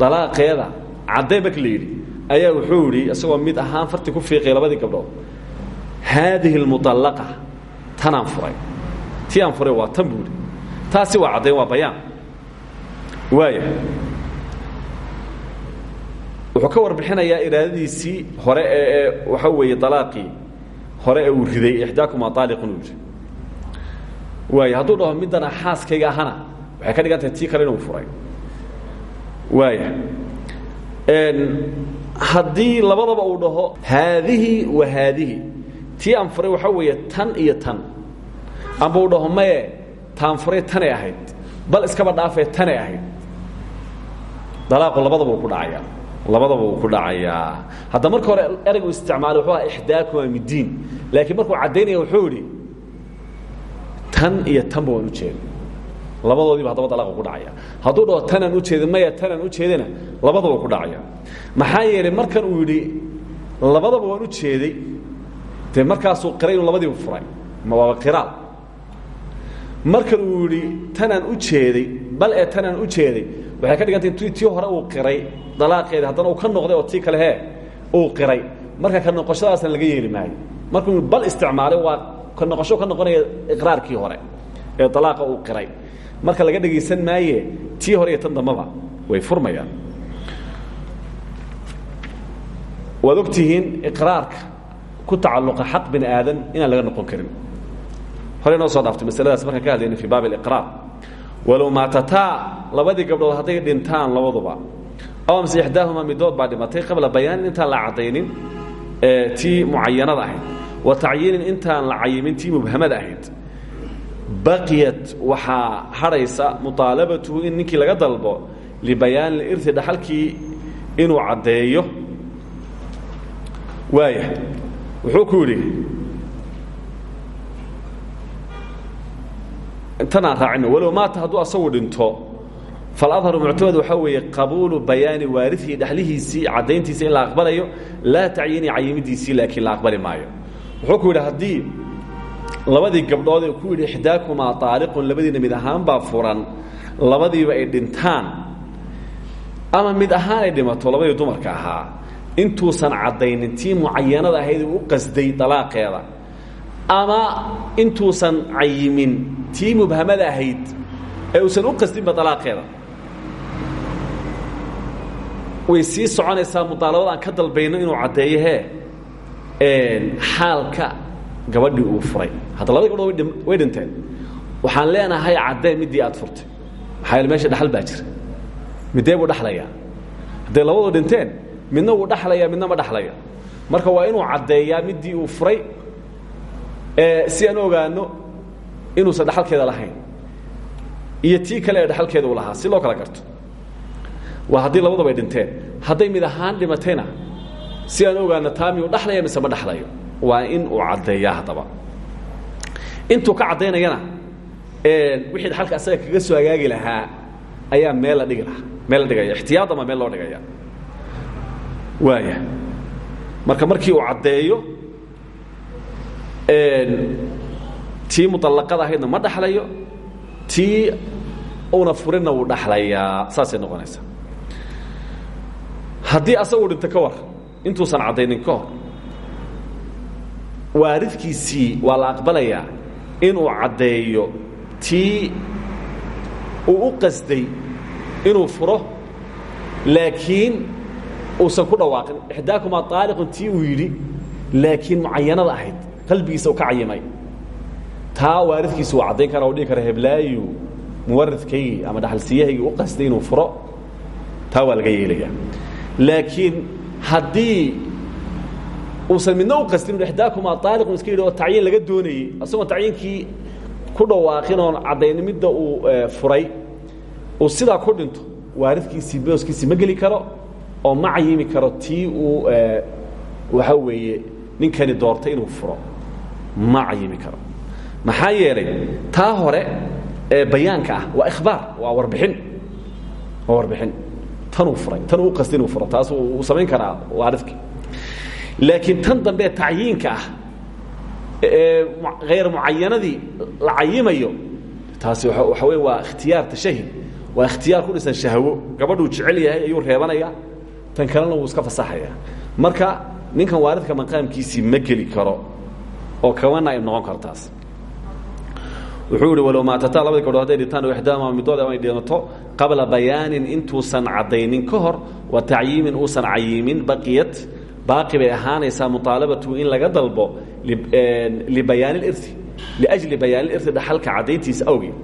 dalaaqeeda caddee markii la yidhi ayaa wuxuu idhi isagoo mid ahaan farti ku fiiqay labadii gabdhood haadihi almuallaqa tanaan furay tii aan furay waa tan buu idhi taasi waa caddayn waa bayaan waaya wuxuu ka warbixinayaa iraadadiisii hore ee waxaa weeye alaaqii hore uu riday ixdaakumaa aaliqun waaya hadduu dhaho middana xaaskayga ahana waxay ka dhigan tii kale inuu furay. Waaya haddii labadaba uu dhaho haadihi wa haadihi tii aan furay waxaa weeye tan iyo tan. Amba uu dhaho maye taan furay tanay ahayd bal iskaba dhaafee tanay ahayd. Dalaaqu labadaba uu ku dhacayaa labadaba ku dhacayaa. Hadda marka hore ereygu isticmaalay wuxuu aha ixdaakuma middiin laakiin markuu caddaynaya wuxuu idhi tan iyo tanba waan ujeeda labadoodiiba haddaba dalaaqa ku dhacaya. Hadduu dhaho tanaan ujeedin maya tanaan ujeedana labadaba ku dhacaya. Maxaa yeelay markan uu yidhi labadaba waan u jeeday dee markaasuu qiray inuu labadiiba furay. Ma waaba qiraal. Markan uu yidhi tanaan u jeeday bal ee tanaan u jeeday waxay ka dhigantay tii hore uu qiray dalaaqeedi haddana uu ka noqday oo tii kale he uu qiray. Marka ka noqoshadaasna laga yeeli maayo. Markuu bal isticmaalay waa ka noqosho ka noqonaya iqraarkii hore ee dalaaqa uu qiray. Marka laga dhegaysan maaye tii hore iyo tan dambaba way furmayaan. Waad ogtihiin iqraarka ku tacalluqa xaq bini aadan inaan laga noqon karin. Hore noo soo dhaaftay masaladaas markaan ka hadlayna fii baabi aliqraar. Walow maatataa labadii gabdhood hadday dhintaan labaduba amse ixdaahumaa midood baa dhimatay qabla bayaanin intaan la caddaynin tii mucayanada ahayd. Wa tacyiinin intaan la cayimin tii mubhamada ahayd. Baqiyat waxaa hadhaysa muطaalabatuhu in ninkii laga dalbo libayaani lirti dhaxalkii inuu caddeeyo. Waaya wuxuu ku yidhi intanaan raacino walow maata hadduu asagu dhinto faladharu muctamad waxaa weeye qabuulu bayaani waariihi dhexlihiisii caddayntiisa in la aqbalayo laa tacyiini cayimidiisii laakiin la aqbali maayo wuxuu ku yidhi haddii labadii gabdhood ee ku yidhi ixdaakumaa aaliqun labadiina mid ahaan baa furan labadiiba ay dhintaan ama mid ahaan ay dhimato labadii dumarka ahaa intuusan caddaynin tii mucayanada ahayd uu u qasday dalaaqeeda ama intuusan cayimin tii mubhamada ahayd ee uusan u qasdinba dalaaqeeda way sii soconaysaa mudaalabad aan ka dalbayno inuu caddeeyo hee xaalka gabadhii uu furay. Hadda labada gabdhood way dhinteen. Waxaan leenahay caddee middii aad furtay. Maxaa yeele meesha dhaxal baa jira. Middee buu dhaxlayaa? Hadday labadu dhinteen midna wuu dhaxlaya midna ma dhaxlaya marka waa inuu caddeeyaa middii uu furay si aan ogaano inuusan dhaxalkeeda lahayn. Iyo tii kale ee dhaxalkeeda uu lahaa. Si loo kala garto waa haddii labadaba ay dhinteen. Hadday mid ahaan dhimatayna si aan ogaano taa miyuu dhaxlaya mise ma dhaxlayo waa in uu caddeeyaa haddaba. Intuu ka caddaynayana wixii dhaxalka asaga kaga soo hagaagi lahaa ayaa meel la dhigi lahaa. Meel la dhigaya. Ixtiyaadama meel loo dhigaya. Waaya marka markii uu caddeeyo tii muطallaqada ahaydna ma dhaxlayo tii una furinna wuu dhaxlayaa saasay noqonaysaa haddii asagu dhinto ka war intuusan caddaynin ka hor. Waaridkiisii waa la aqbalayaa inuu caddeeyo tii uu u qasday inuu furo laakiin uusan ku dhawaaqin. Ixdaakumaa aaliqun tii uu yidhi laakiin mucayanada ahayd qalbigiisa u ka cayimay taa waaridkiisu waa caddayn kara o dhihi kara heblaayu muwaridkaygii ama dhaxalsiiyahaygii u qasday inuu furo taa waa laga yeelaya laakiin haddii uusan midna u qastin ixdaakumaa aaliqun iska yidhi oo tacyiin laga doonayey asagoon tacyiinkii ku dhawaaqin oon caddaynin midda uu furay uu sidaa ku dhinto waaridkiisii booskiisii ma geli karo oo ma cayimi karo tii uu waxaa weeye ninkani doortay inuu furo. Ma cayimi karo. Maxaa yeelay taa hore ee bayaanka ah waa ikhbaar waa warbixin waa warbixin tanuu furay tanuu u furo taas uu samayn karaa waaridkii laakiin tan dambe tacyiinka ah ee hayr mucayanadii la cayimayo taasi waxa wey waa ikhtiyaar tashahi waa ikhtiyaar ku dhisan shahwo. Gabadhuu jecel yahay ayuu reebanaya tan kalena wuu iska fasaxaya. Marka ninkan waaridka maqaamkiisii ma geli karo oo kama naa'ib noqon karo wuxuu ihi walow maatataa labadi gabdhood haday dhintaan waxdaama midooda ay dhimato qabla bayaanin intuusan caddaynin ka hor wa tacyiimin uusan cayiimin baqiyad baaqi bay ahaanaysaa muaalabatu in laga dalbo libayaanilirti liajli bayaanilirti dhaxalka caddayntiisa awgeed.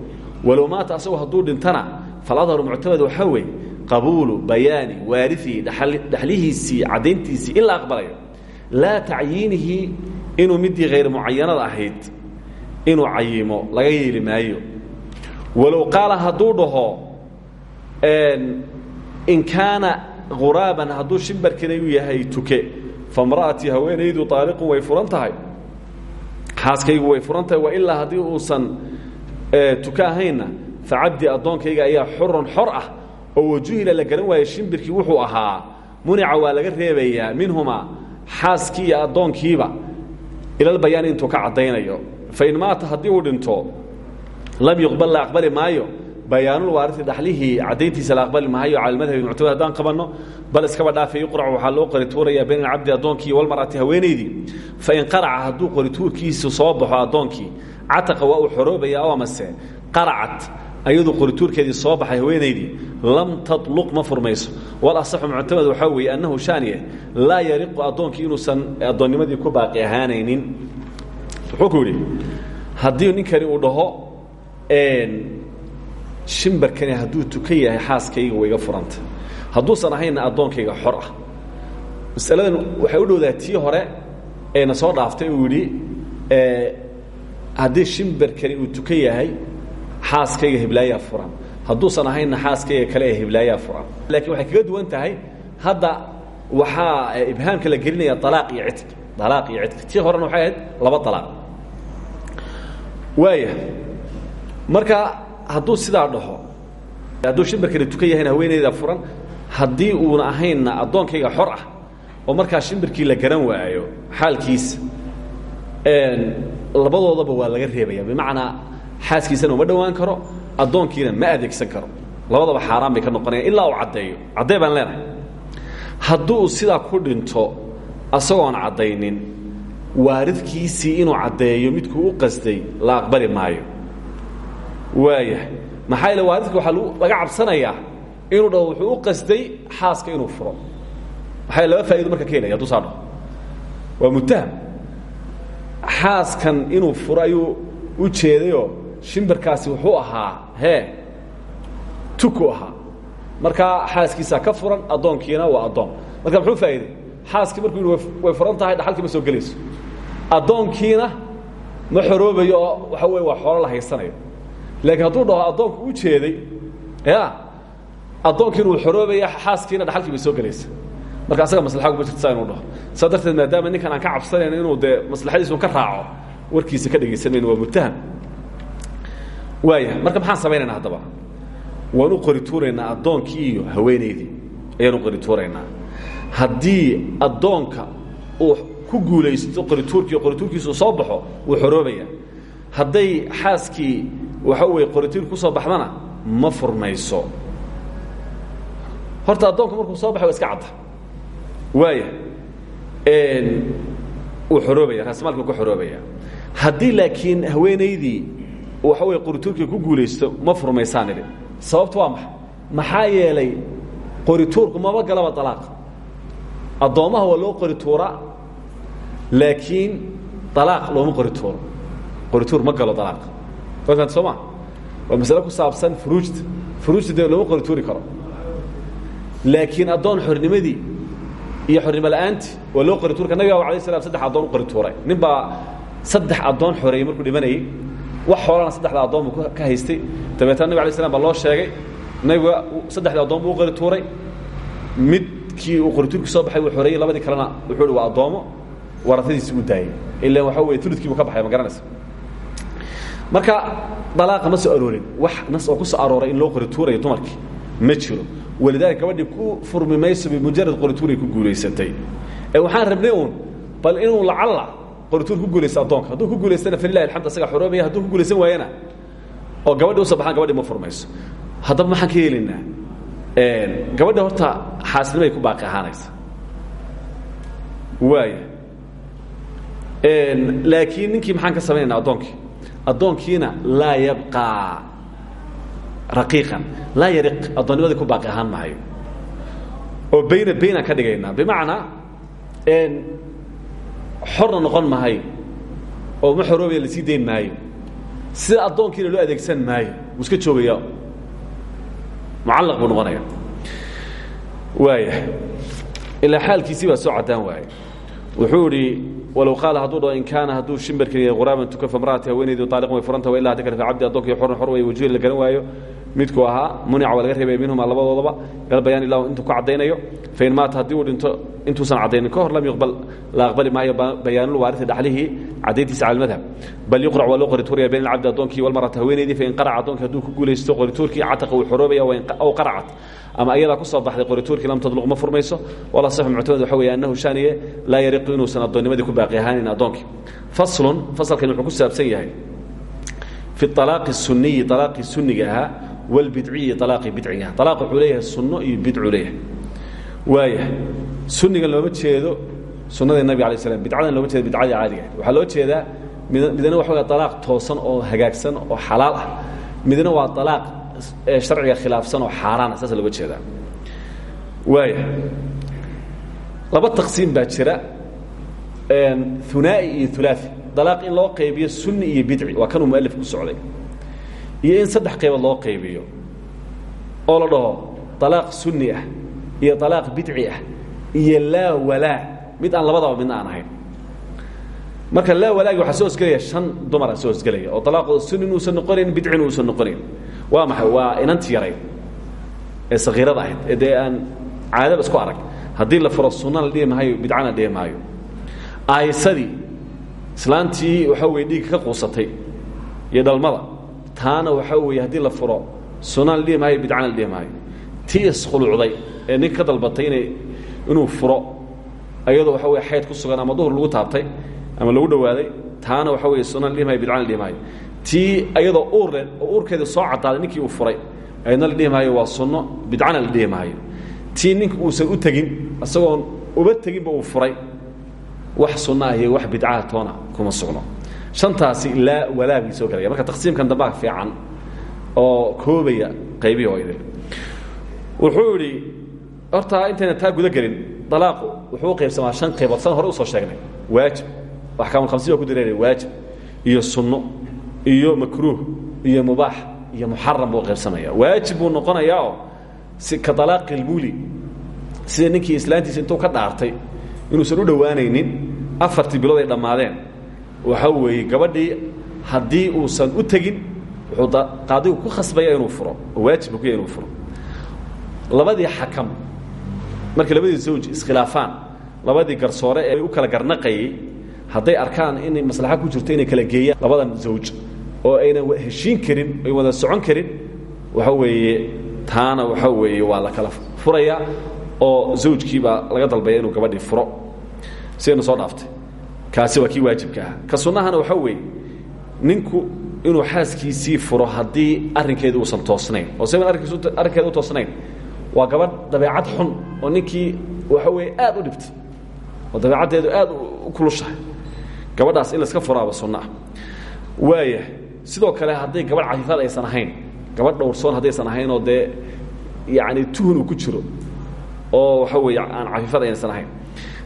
Walow maata asagoo hadduu dhintana faladharu muctamad waxaa weeye qabuulu bayaani waarihii dhexlihiisii caddayntiisii in la aqbalayo. Laa tacyiinihii inuu midii hayr mucayanada ahayd inuu cayimo laga yeeli maayo. Walow qaala hadduu dhaho in kaana uraaban hadduu shimbarkina u yahay tuke famra'atii haweenaydu aaliqun way furan tahay. Way furan tahay wa ilaa haddii uusan tuka ahaynna fa cabdi addoonkayga ayaa xurun xor ah oo wajuhila la garan waayo shimbirkii wuxuu ahaa munica waa laga reebayaa minhumaa xaaskii iyo addoonkiiba ilalbayaani intuu ka caddaynayo fain maata haddii uu dhinto lam yuqbal la aqbali maayo bayaanulwaarisi dhaxlihii caddayntiisa la aqbali maayo cala almadhabi muctamad haddaan qabanno bal iskaba dhaafay yuqracu waxaa loo qorituurayaa bayna alcabdi addoonkii walmar'ati haweenaydii fain qaraca hadduu qorituurkiisu soo baxo addoonkii cataqa waa uu xoroobaya oo amase qaracat ayaduu qorituurkeedii soo baxay haweenaydii lam tatluq ma furmayso wal asaxu muctamad waxaa weeye annahu shaaniye laa yariqu addoonkii inuusan addoonnimadii ku baaqi ahaanaynin wuxuu ku yidhi haddii ninkani uu dhaho shimbarkani hadduu tukan yahay xaaskayga way iga furanta. Hadduusan ahaynna addoonkayga xor ah. Masaladan waxay u dhowdaa tii hore eena soo dhaaftay uu yidhi haddii shimbarkani uu tukan yahay xaaskayga hiblaayaa furan. Hadduusan ahaynna xaaskayga kale ee hiblaayaa furan. Laakiin waxay kaga duwan tahay hadda waxaa ibhaamka la gelinaya alaaq iyo cidq alaaq iyo cidq tii horena waxay ahayd laba alaaq waaya marka hadduu sidaa dhaho hadduu shimbarkani tukan yahayna haweeneyda furan haddii uuna ahaynna addoonkayga xor ah oo markaa shimbirkii la garan waayo xaalkiisa labadoodaba waa laga reebaya bimacnaa xaaskiisana uma dhowaan karo addoonkiina ma adeegsan karo labadaba xaaraan bay ka noqonayaan ilaa uu caddeeyo caddee baan leenahay hadduu sidaa ku dhinto asagoon caddaynin waaridkiisii inuu caddeeyo midkuu u qasday la aqbali maayo. Waaya maxaa yaele waaridka waxaa laga cabsanayaa inuu dhaho wuxuu u qasday xaaska inuu furo. Maxaa laba faa'ido marka ka helaya hadduu saa dhaho waa mutaham xaaskan inuu furo ayuu u jeedayoo shimbarkaasi wuxuu ahaa hee tuku ahaa. Markaa xaaskiisaa ka furan addoonkiina waa addoon. Marka muxuu faa'iday xaaskii markuu yidhi way furan tahay dhaxalkii ma soo gelayso. Addoonkiina ma xoroobayo oo waxa weye waa xoolo la haysanayo. Laakiin hadduu dhaho addoonku u jeeday ya addoonkiina wuu xoroobaya xaaskiina dhaxalkii bay soo gelaysa. Marka asaga maslaxa kuma jirta saa inuu dhaho. Saa darteed maadaama ninkan aan ka cabsanayn inuu dee maslaxadiisu ka raaco warkiisa ka dhegaysanayno waa mutaham. Waaya marka maxaan samaynayna haddaba? Waan u qori tuuraynaa addoonkii iyo haweenaydii ayaan u qori tuuraynaa haddii addoonka uu ku guulaysto qorituurkii qorituurkiisu soo baxo wuu xoroobaya hadday xaaskii waxa weye qorituur ku soo baxdana ma furmayso. Horta addoonku markuu soo baxay waa iska cadda. Waaya wuu xoroobaya raasmaalki ku xoroobaya haddii laakiin haweenaydii waxa weye qorituurkii ku guulaysto ma furmaysaan idhi sababtu waa maxay maxaa yeelay qorituurku maba galaba alaaq addoommaha waa loo qori tuuraa laakiin alaaq looma qori tuuro. Qorituur ma galo alaaq wakan soo ma? Waa masale ku saabsan furuujta. Furuujta dee looma qori tuuri karo. Laakiin addoon xornimadii iyo xornimo la'aantii waa loo qori tuurka. Nabiga alay slam saddex addoon u qori tuuray. Nin baa saddex addoon xoreeyey markuu dhimanayey. Wax xoolana saddexda addoon buu ka haystay. Dabeetna nabig alay slam baa loo sheegay. Nabiga saddexdii addoon buu u qori tuuray midkii uu qorituurkii soo baxay uu xoreeyey labadii kalena wuxuu hi waa addoomo warasadiisi u daayey ilan waxa weye uludkii buu ka baxay ma garanaysa. Marka dalaaqa ma soo aroorin. Wax nas oo ku soo arooray in loo qori tuurayo dumarkii ma jiro. Walidaalika gabadhii ku furmi mayso bimujarad qorituuray ku guulaysatay ee waxaan rabnay uun bal inuu lacalla qorituur ku guulaysto addoonka. Hadduu ku guulaystana falilahi alxamd asaga xoroobaya hadduu ku guulaysan waayana oo gabadhi u soo baxaan gabadhi ma furmayso haddaba maxaan ka helaynaa gabadha horta xaasnimay ku baaqi ahaanaysa waaya laakiin ninkii maxaan ka samaynayna addoonkii? Addoonkiina laa yabqaa raqiiqan. Laa yariq addoonnimadii ku baaqi ahaan mahayo oo bayna baynaan ka dhigaynaa. Bimacnaa xorna noqon mahayo oo ma xoroobaya la sii dayn maayo. Sida addoonkiina loo adeegsan maayo. Wuu iska joogaya mucallaq buu noqonaya waaya ilaa xaalkiisii baa soo caddaan waayey wuxuu idhi walow qaala hadduu dhaho in kaana hadduu shimbarkan yahay quraaban tuka famraati haweenaydu taaliqan way furanta ilaa haddi kale fa cabdi addoonka iyo xorna xor way wajuhi la garan waayo midkuu ahaa munica waa laga reebaya minhuma labadoodaba. Bayaan ilahu intuu ku caddaynayo fain maata haddii uu dhinto intuusan caddaynin ka hor lam yuqbal la aqbali maayo bayaanulwaarisi dhaxlihii caddayntiisa cala almadhab bal yuqrac waa loo qori tuuraya bayn alcabdi addoonkii walmarata haweenaydii fain qaraca addoonkii hadduu ku guulaysto qorituurkii cataqa wuu xoroobaya aw qaracat ama ayadaa ku soo baxday qorituurkii lam tadluq ma furmayso wala saxu muctamad waxa weeye annahu shaaniye laa yariqu inuusan addoonnimadii ku baaqi ahaanin addoonkii. Faslun fasalkani wuxuu ku saabsan yahay fi alaaqi suniyi alaaqii sunniga ahaa walbidciyi alaaqii bidciga alaaq wuxuu leeyahay sunno iyo bidcu leeyahay waaya sunnigan looma jeedo sunnadii nabig alay slam bidcadan looma jeedo bidcadii caadiga waxaa loo jeedaa midna waxa wey alaaq toosan oo hagaagsan oo xalaal ah midna waa alaaq sharciga khilaafsan oo xaaraan ah saasa looga jeedaa waaya laba taqsiim baa jira unaa'i iyo ulaai dalaaq in loo qaybiyo sunni iyo bidci waa kanuu mualif ku socday iyo in saddex qaybood loo qaybiyo oo la dhaho dalaaq sunni ah iyo dalaaq bidci ah iyo laa walaa mid aan labadaba midna aan ahayn. Marka laa walaagi waxaa soo hosgelaya shan dumara soo hosgelaya oo dalaaqooda sunni inuusan noqonayn bidcina uusan noqonayn waa maxay? Waa inanti yarayd ee sakiirada ahayd ee dee aan caadaba isku arag. Haddii la furo sunna la dhihi maayo bidcana la dhihi maayo. Aayisadii islaantii waxaa weye dhiigga ka quusatay iyo dhalmada taana waxaa weeye haddii la furo sunna la dhihi maayo bidcana dhihi maayo tii iskhulucday ee nin ka dalbatay inuu furo ayadoo waxa weye xayd ku sugan ama duhur lagu taabtay ama lagu dhawaaday taana waxa weye sunna la dhihi maayo bidcana tii ayadoo uur leh oo soo caddaaday ninkii uu furay ayadna la waa sunno bidcana la dhihi maayo tii ninka u tegin isagoon uba teginba uu furay wax sunna iyo wax bidcaha kuma sugno shantaasi laa walaagii soo gelaya marka taqsiimkan dambaa fiican oo koobaya qaybihi oo idin wuxuu idhi horta intayna taa guda gelin. Dalaaqu wuxuu u qaybsamaa shan qaybood. San hore u soo sheegnay. Waajib. Axkaamulkhamsiin baa ku dareeraya waajib. Iyo sunno iyo makruuh iyo mubaax iyo muxaram buu qaybsamaya. Waajib buu noqonayaa oo ka alaaqi lmuli sida ninkii islaantiisa intuu ka dhaartay inuusan u dhowaanaynin afartii bilood ay dhammaadeen waxa weeye gabadhii haddii uusan u tegin wuxuu qaadigu ku khasbaya inuu furo oo waajib buu ku yahay inuu furo. Labadii xakam markii labadii zawj iskhilaafaan labadii garsoore ee u kala garnaqayey hadday arkaan inay maslaxa ku jirto inay kala geeyaan labadan zawj oo ayna heshiin karin ay wada socon karin waxa weeye taana waxa weeye waa la kala furayaa oo zawjkiibaa laga dalbaya inuu gabadhii furo. Sidaynu soo dhaaftay kaasi waa kii waajibka ah. Ka sunnahana waxa weeye ninku inuu xaaskiisii furo haddii arrinkeeda uusan toosnayn. Oo arrinkiis arrinkeeda u toosnayn waa gabadh dabeecad xun oo ninkii waxa weeye aad u dhibtay. Oo dabeecaddeedu aad u kulushahay. Gabadhaas in layska furaaba sunno ah waaya sidoo kale hadday gabadh cafiifaad aysan ahayn gabadh dhowrsoon haddaysan ahayn oo dee yacni tuhun uu ku jiro oo waxa weeye aan cafiifad aysan ahayn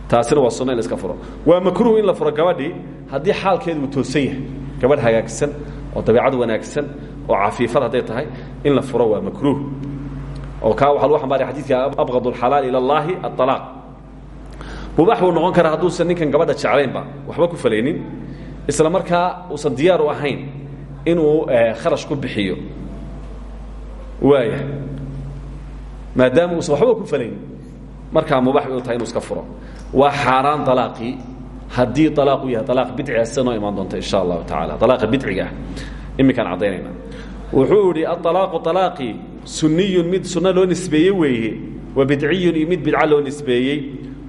taasina waa sunno in la iska furo. Waa makruuh in la furo gabadhii haddii xaalkeedu uu toosan yahay. Gabadh hagaagsan oo dabeicad wanaagsan oo cafiifad hadday tahay in la furo waa makruuh. Oo kaa waxaa lagu xambaaraya xadiidka abqad alxalaal ila allaahi aalaaq mubaax buu noqon karaa hadduusan ninkan gabadha jeclaynba waxba ku falaynin isla markaa uusan diyaar u ahayn inuu eh, kharash ku bixiyo. Waaya maadaama uusan waxba ku falaynin markaa mubaax bay u tahay inuu iska furo. Waa xaaraan alaaqii haddii alaaq u yahay alaaq bidciga sida noo imaan doonta insha allahu tacaala. Alaaqa bidciga ah. Iminkaan caddaynayna wuxuu idhi aalaaqu alaaqii sunniyun mid sunno loo nisbeeye weeye wa bidciyun iyo mid bidca loo nisbeeyey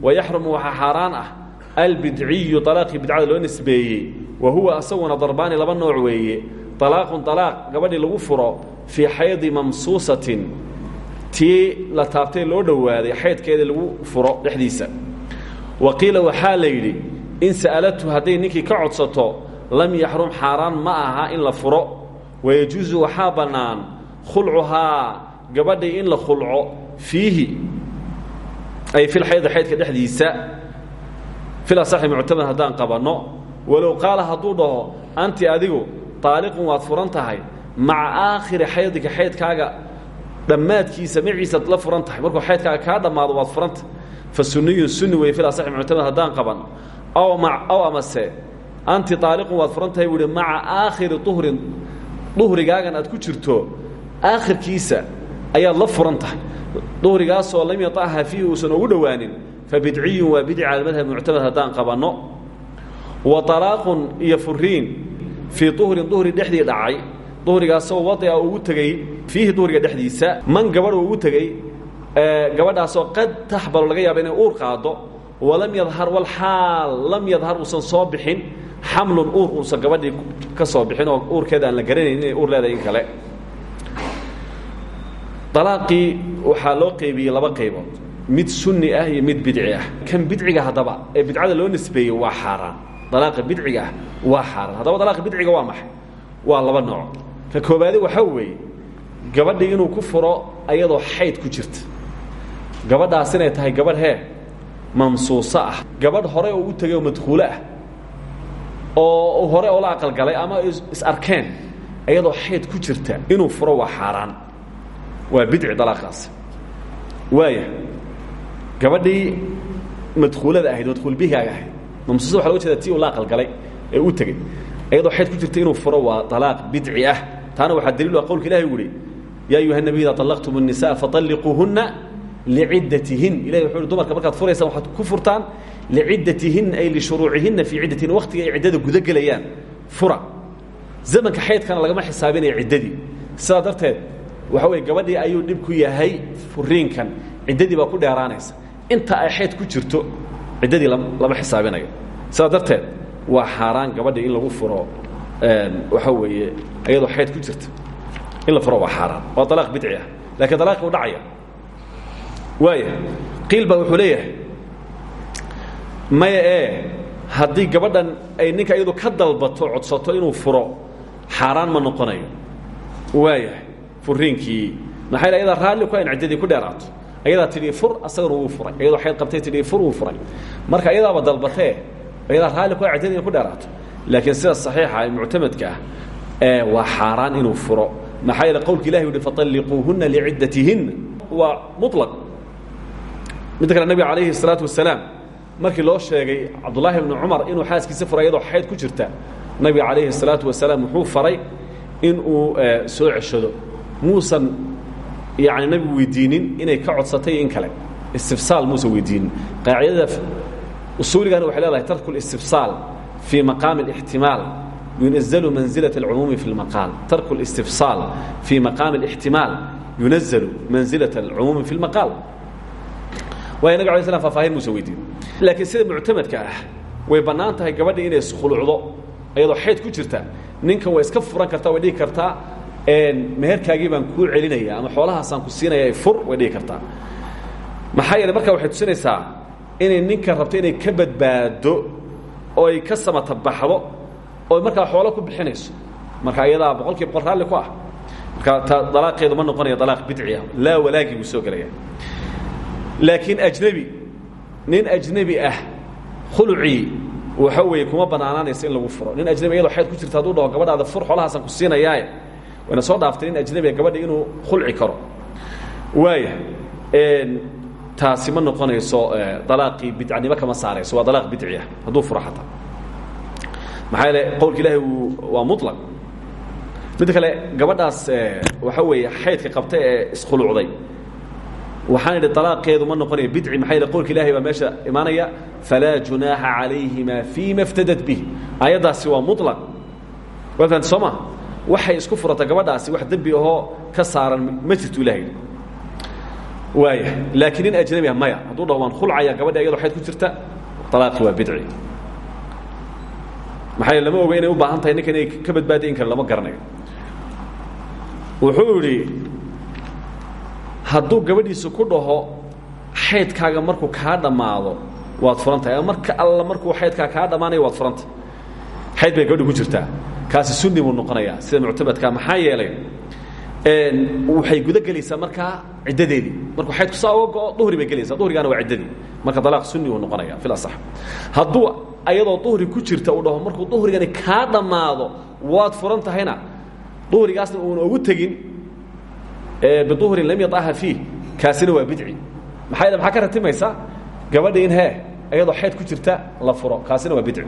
wayaxrumu waxaa xaaraan ah albidciyu alaaqii bidcada loo nisbeeyey wa huwa asaguna darbaani laba nooc weeye. Alaaqun alaaq gabadhii lagu furo fii xaydi mamsuusatin tii la taabtay loo dhowaaday xaydkeeda lagu furo dhexdiisa. Wa qiila la yidhi in sa'alatu hadday ninkii ka codsato lam yaxrum xaaraan ma aha in la furo. Wayajuusu waxaa bannaan khulcuhaa gabadhii in la khulco fiihi. Ay filxaydi xaydka dhexdiisa. Fil asaxi muctamad haddaan qabanno walow qaala hadduu dhaho anti adigu taaliqun waad furan tahay maca aakhiri xaydika xaydkaaga dhammaadkiisa maciisaad la furan tahay. Markuu xaydkaaga kaa dhammaado waad furantah fa sunniyun sunni wey fil asaxi muctamad haddaan qaban. Aw ma aw amase. Anti taaliqun waad furan tahay buu ihi maca aakhiri uhrin duhrigaagan aad ku jirto aakhirkiisa ayaad la furan tahay. Duhrigaasoo lam yaaha fiihi uusan ugu dhowaanin fabidciyun waa bidci cala madhab muctamad haddaan qabanno. Wa alaaqun iyo furiin fii uhrin duhri dhexdii dhacay duhrigaasoo wadia ugu tegey fiihi duhriga dhexdiisa man gabadh ugu tegey gabadhaasoo qad taxbalo laga yaaba inay uur qaado walam yadhar walxaal lam yadhar uusan soo bixin xamlun uur uusan gabadhii ka soo bixin oo uurkeeda aan la garanayn inay uur leedahay in kale. Alaaqii waxaa loo qaybiyey laba qaybood mid sunni ah iyo mid bidci ah. Kan bidciga haddaba ee bidcada loo nisbeeyey waa xaaraan. Dalaaqa bidciga ah waa xaaraan. Haddaba dalaaqa bidciga waa maxay? Waa laba nooc ka koobaadi waxaa weeye gabadhii inuu ku furo ayadoo xayd ku jirta. Gabadhaas inay tahay gabadh hee mamsuuso ah. Gabadh hore oo u tegay oo ah oo hore oo la aqalgalay ama is arkeen ayadoo xayd ku jirta inuu furo waa xaaraan waa bidci dalaaqaasi waaya gabadhii madkhuulada ahayd madkhuulbihaaga ahayd mamsuusa waxa loga jeeda ti uu la aqalgalay ee u tegey ayadoo xayd ku jirta inuu furo waa dalaaq bidci ah taana waxaa daliil ah qowlka ilahi u uhi yaa ayuha nabiy ida طallaqtum الnisaءa faطalliquuhuna lciddatihin ilahi wuxuu uhi dumarka markaad furaysaan waxaad ku furtaan liciddatihinna ay lishuruucihinna fii ciddatihin waktiga ay ciddada guda gelayaan fura zamanka xaydkana lagama xisaabinaya ciddadii sidaa darteed waxa weye gabadhii ayuu dhib ku yahay furiinkan ciddadii baa ku dheeraanaysa inta ay xayd ku jirto ciddadii lama xisaabinayo sidaa darteed waa xaaraan gabadhii in lagu furo waxa weeye iyadoo xayd ku jirta in la furo waa xaaraan waa alaaq bidci ah lakiin alaaqi u dhacaya. Waaya qiil baa wuxuu leeyahay maya ee haddii gabadhan ay ninka iyadu ka dalbato codsato inuu furo xaaraan ma noqonayo. Waayahay furiinkii maxaa yl ayadaa raalli ku in ciddadii ku dheeraato. Ayadaa tidhi fur asagana wuu furay. Iyadoo xayd qabtay tidhi fur wuu furay. Marka ayadaaba dalbatee ayadaa raalli ku ciddadii ku dheeraato laakiin sida saxiixa ee muctamadka ah ee waa xaaraan inuu furo maxaa yeele qowlka ilahi uhi faطalliquuhunna liciddatihinna waa muطlaq midda kale nabiga calayhi الsalaatu wasalaam markii loo sheegay cabdullaahi bnu cumar inuu xaaskiisa furay iyadoo xayd ku jirta nabiga calayhi الsalaatu wasalaam wuxuu faray in uu soo ceshado muusan yani nabigu weydiinin inay ka codsatay in kale istifsaal muusan weydiinin qaacidada usuuligana waxay leedahay tarku اlistifsaal fii maqaami اlاxtimaal yunazalu manzilaة اlcumuumi fi اlmaqaal tarku اlistifsaal fii maqaami اlاxtimaal yunazalu manzilaة اlcumuumi fi اlmaqaal waaya nabig alay slam faahfaahin muusan weydiin laakiin sida muctamadka ah way bannaan tahay gabadhii inay iskhulucdo iyadoo xayd ku jirta ninkan way iska furan kartaa way dhigi kartaa meherkaagii baan kuu celinaya ama xoolahaasaan ku siinaya fur way dhigi kartaa maxaa yeele markaa waxay tusinaysaa inay ninka rabto inay ka badbaado oo ay ka samatabaxdo oo markaa xoolo ku bixinayso. Marka iyadaa boqol kiiba boqol ku ah. Marka ta dalaaqeedu ma noqonaya dalaaq bidci ah laa walaagii buu laakiin ajnebi nin ajnebi ah khulucii waxa weeye kuma bannaanaanaysa in lagu furo. Nin ajnebi iyadoo xayd ku jirta hadduu dhaho gabadhaada fur xoolahaasaan ku siinayaaye wayna soo dhaaftay nin ajnebiga gabadha inuu khulci karo. Waaya taasi ma noqonayso dalaaqii bidcanimo kama saarayso. Waa dalaaq bidci ah. Hadduu furo xataa maxaa yeele qowlka ilaahi waa muطlaq midda kale gabadhaas waxa weeye xaydka qabta ee iskhulucday waxaan idhi alaaqeedu ma noqonaya bidci. Maxaa yele qowlka ilahi baa meesha imaanaya falaa junaaxa calayhima fii ma iftadat bih. Aayaddaasi waa muطlaq waa fahamta soo ma? Waxay isku furata gabadhaasi wax dembi ahoo ka saaran ma jirto ilahay waaya laakiin nin ajnabi ah maya hadduu dhaho waan khulcaya gabadhi ayadoo xayd ku jirta alaaqi waa bidci. Maxaa lama oga inay u baahan tahay ninka inay ka badbaadiya in kale lama garanayo. Wuxuu idhi hadduu gabadhiisa ku dhaho xaydkaaga markuu kaa dhammaado waad furan tahay. Ama marka alla markuu xaydkaa kaa dhammaanayo waad furanta xayd bay gabadhi ku jirtaa. Kaasi sunni buu noqonayaa sida muctamadka maxaa yeelay waxay guda gelaysaa markaa ciddadeedii markuu xaydku saa uga go'o duhri bay gelaysaa. Waa ciddadii. Marka dalaaq sunni buu noqonaya fil asax. Hadduu ayadoo duhri ku jirta uu dhaho markuu duhrigani kaa dhammaado waad furan tahayna duhrigaasna uuna ugu tegin biduhrin lam yaaha fiih kaasina waa bidci. Maxaa ka ratimaysa? Gabadha in hee iyadoo xayd ku jirta la furo kaasina waa bidci.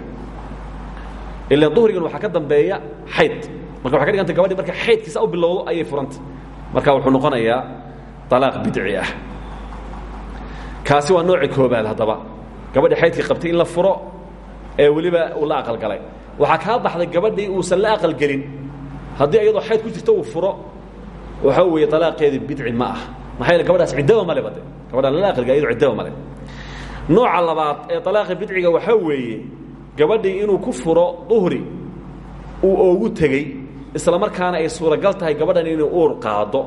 Ilan duhrigan waxaa ka dambeeya xayd marka waxay ka dhiganta gabadhi marka xaydkiisa u bilowdo ayay furanta marka wuxuu noqonayaa alaaq bidci ah. Kaasi waa nooci koobaad haddaba. Gabadhii xaydkii qabtay in la furo ee weliba uu la aqalgalay waxaa kaa baxday gabadhii uusan la aqalgelin haddii iyadoo xayd ku jirto uu furo waxa weeye alaaqeedii bidci ma ah. Maxaa yeele gabadhaas ciddaba male bade gabadhaan lala aqalgalay iyadoo ciddaba male nooca labaad ee alaaqi bidciga waxaa weeye gabadhii inuu ku furo duhri uu oogu tegey isla markaana ay suuragal tahay gabadhan inay uur qaado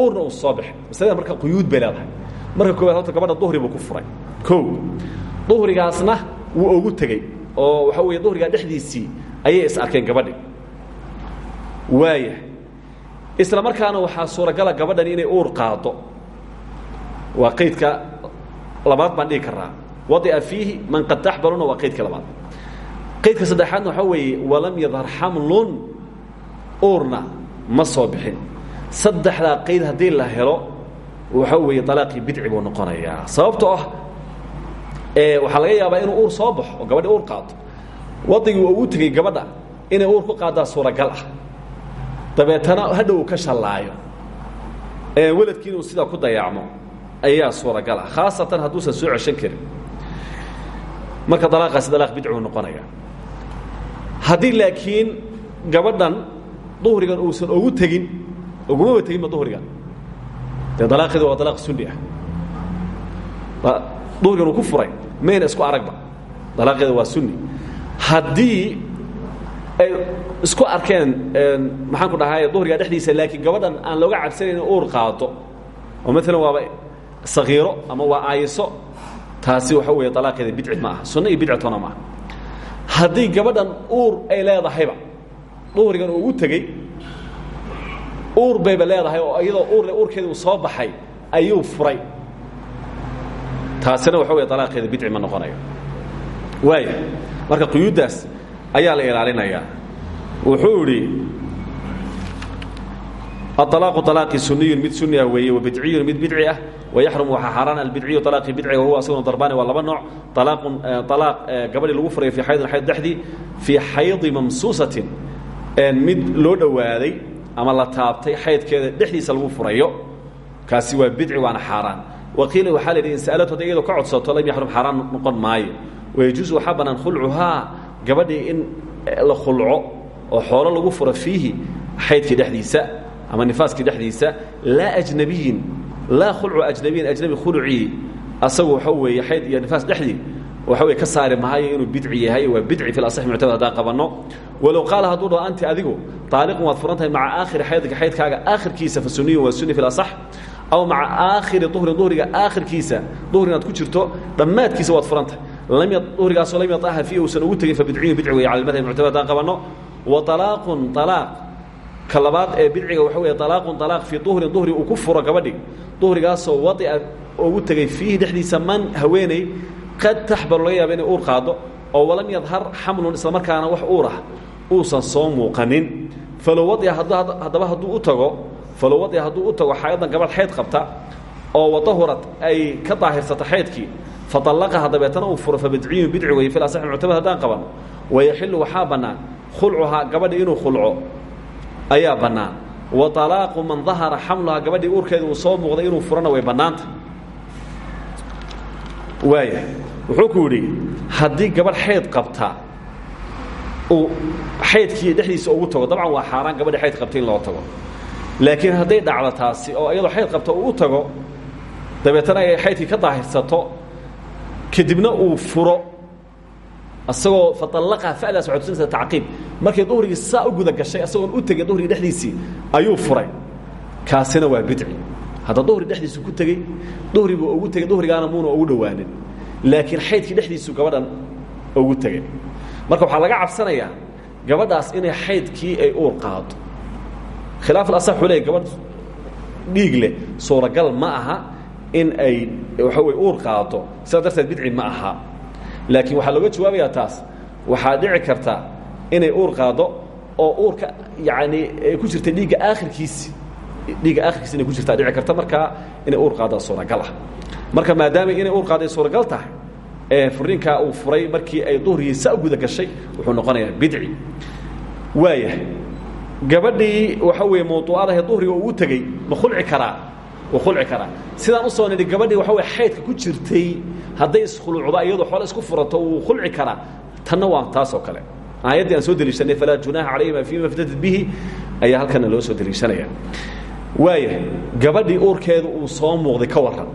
uurna uu soo baxay maslada marka quyuud bay leedahay. Marka koowaad horta gabadha duhri buu ku furay. O duhrigaasna wuu ogu tegey oo waxa weeye duhrigaa dhexdiisii ayay is arkeen gabadhi. Waaya isla markaana waxaa suuragala gabadhan inay uur qaado. Waa qaydka labaad baan dhigi karaa wadia fiihi man qad taxbaluna waa qaydka labaad. Qaydka saddexaadna waxaa weeye walam yadhar xamlun uurna ma soo bixin. Saddexdaa qayd haddii la helo waxa weeye alaaqii bidci buu noqonayaa. Sababtoo ah waxaa laga yaabaa inuu uur soo baxo oo gabadhi uur qaado wadigii ugu tegey gabadha inay uur ku qaaddaa suuragal ah. Dabeetana hadhow uu ka shallaayo. Weladkii inuu sidaa ku dayaacmo ayaa suuragal ah khaasatan hadduusan soo ceshan karin. Marka alaaqaasi alaaq bidci buu noqonaya haddii laakiin gabadhan duhrigan uusan ogu tegin ogumaba teginba duhrigan. Dee dalaaqeedu waa dalaaq sunni ah. Duhrigan uu ku furay mayna isku aragba. Dalaaqeeda waa sunni. Haddii ay isku arkeen maxaan ku dhahay duhriga dhexdiisa laakiin gabadhan aan looga cabsanayn in uur qaado oo maalan waaba sakiiro ama waa aayiso taasi waxa weeye dalaaqeeda bidci ma aha sunno iyo bidcatona ma aha. Haddii gabadhan uur ay leedahayba duhrigan uu ugu tegey. Uur bayba leedahay oo iyadoo uurle uurkeeda uu soo baxay ayuu furay. Taasina waxa wey alaaqeeda bidci ma noqonayo. Waaya marka quyuuddaas ayaa la ilaalinayaa wuxuu idhi aalaaqu alaaqi suniyun mid suni ah weeye wabidciyun mid bidci ah wayaxrum waxaa xaaraan albidciyu alaaqii bidciga wahuwa asaguna darbaani waa laba nooc. Alaaqun alaaq gabadhii lagu furayo fii xaydin xayd dhexdii fii xaydi mamsuusatin mid loo dhowaaday ama la taabtay xaydkeeda dhexdiisa lagu furayo kaasi waa bidci waana xaaraan. Waqiila waxaa la yidhi in sa'alatu hadday iyadoo ka codsato lam yaxrum xaaraan noqon maayo. Wayajuusu waxaa bannaan khulcuhaa gabadhii in la khulco oo xoolo lagu furo fiihi xaydkii dhexdiisa ama nifaaskii dhexdiisa laa ajnabiyin laa khulcu ajnabiyin ajnabi khulucii asagu waxa weeye xayd iyo nifaas dhexdii waxa wey ka saari maayo inuu bidci yahay waa bidci fi asax muctamad haddaan qabanno walow qaala hadduu dhaho anti adigu taaliqun waad furan tahay maca aakhiri xaydika xaydkaaga aakhirkiisa fa suniyun waa sunni fi asax aw maca aakhiri duhrin duhriga aakhirkiisa duhri inaad ku jirto dhammaadkiisa waad furan tahay. Duhrigaasoo lam yaaha fiihi uusan ugu tegin fa bidciyun bidci wey cala madhab muctamad haddaan qabanno wa alaaqun alaaq ka labaad ee bidciga waxa weeye alaaqun alaaq fii duhrin duhri uu ku furo gabadhi. Duhrigaasoo wadia ugu tegey fiihi dhexdiisa man haweeney qad taxbalu laga yaaba inay uur qaado oo walam yadhar xamlun isla markaana wax uur ah uusan soo muuqanin. Falow wadia haddaba hadduu u tago falow wadia hadduu u tago xaayadan gabadh xayd qabta oo wadahurad ay ka daahirsato xaydkii faallaqaha dabeetana uu furo fabidciyun bidci weye fil asaxi muctamad haddaan qabanno wayaxilu waxaa bannaan khulcuhaa gabadhi inuu khulco ayaa bannaan. Wa alaaqu man dahara xamluhaa gabadhii uurkeeda uu soo muuqday inuu furana way bannaanta. Waaya wuxuu ku yidhi haddii gabadh xayd qabta uu xaydkii dhexdiisa ugu tago dabcan waa xaaraan gabadhi xayd qabta in loo tago. Laakiin hadday dhacdo taasi oo iyadoo xayd qabta uu u tago dabeetana ay xaydkii ka daahirsato kadibna uu furo. Asagoo faallaqaa fadaas waxay tusinaysaa tacqiib. Markay duhrigii saa u guda gashay asagoon u tegin duhrigii dhexdiisii ayuu furay. Kaasina waa bidci. Hadda duhri dhexdiisu ku tegey duhri buu ugu tegey duhrigaana muuna ugu dhowaanin laakiin xaydkii dhexdiisu gabadhan ugu tegey marka waxaa laga cabsanayaa gabadhaas inay xaydkii ay uur qaado khilaaf wuxuu leey gabadh dhiig suuragal ma aha in ay waxa wey uur qaado sidaa bidci ma aha. Laakiin waxaa looga jawaabayaa taas waxaa dhici karta inay uur qaado oo uurka yani ku jirta dhiigga aakhirkiisi dhiigga aakhirkiisi inay ku jirtaa. Dhici karta markaa inay uur qaaddaa suuragal ah marka maadaama inay uur qaadday suuragal tahay ee furiinkaa uu furay markii ay duhrigii guda gashay wuxuu noqonayaa bidci. Waaya gabadhii waxa weeye mawduucadahe duhriga uu tegey ma khulci karaa wuu khulci karaa sidaan u soo nidhi gabadhii waxa weye xaydka ku jirtay hadday iskhulucdo iyadoo xoole isku furato wuu khulci karaa tanna waa taas oo kale. Aayaddii aan soo deliishanay falaa junaaha calayhima fiima iftadat bihi ayaa halkana loo soo deliishanaya. Waaya gabadhii uurkeedu uu soo muuqday ka waran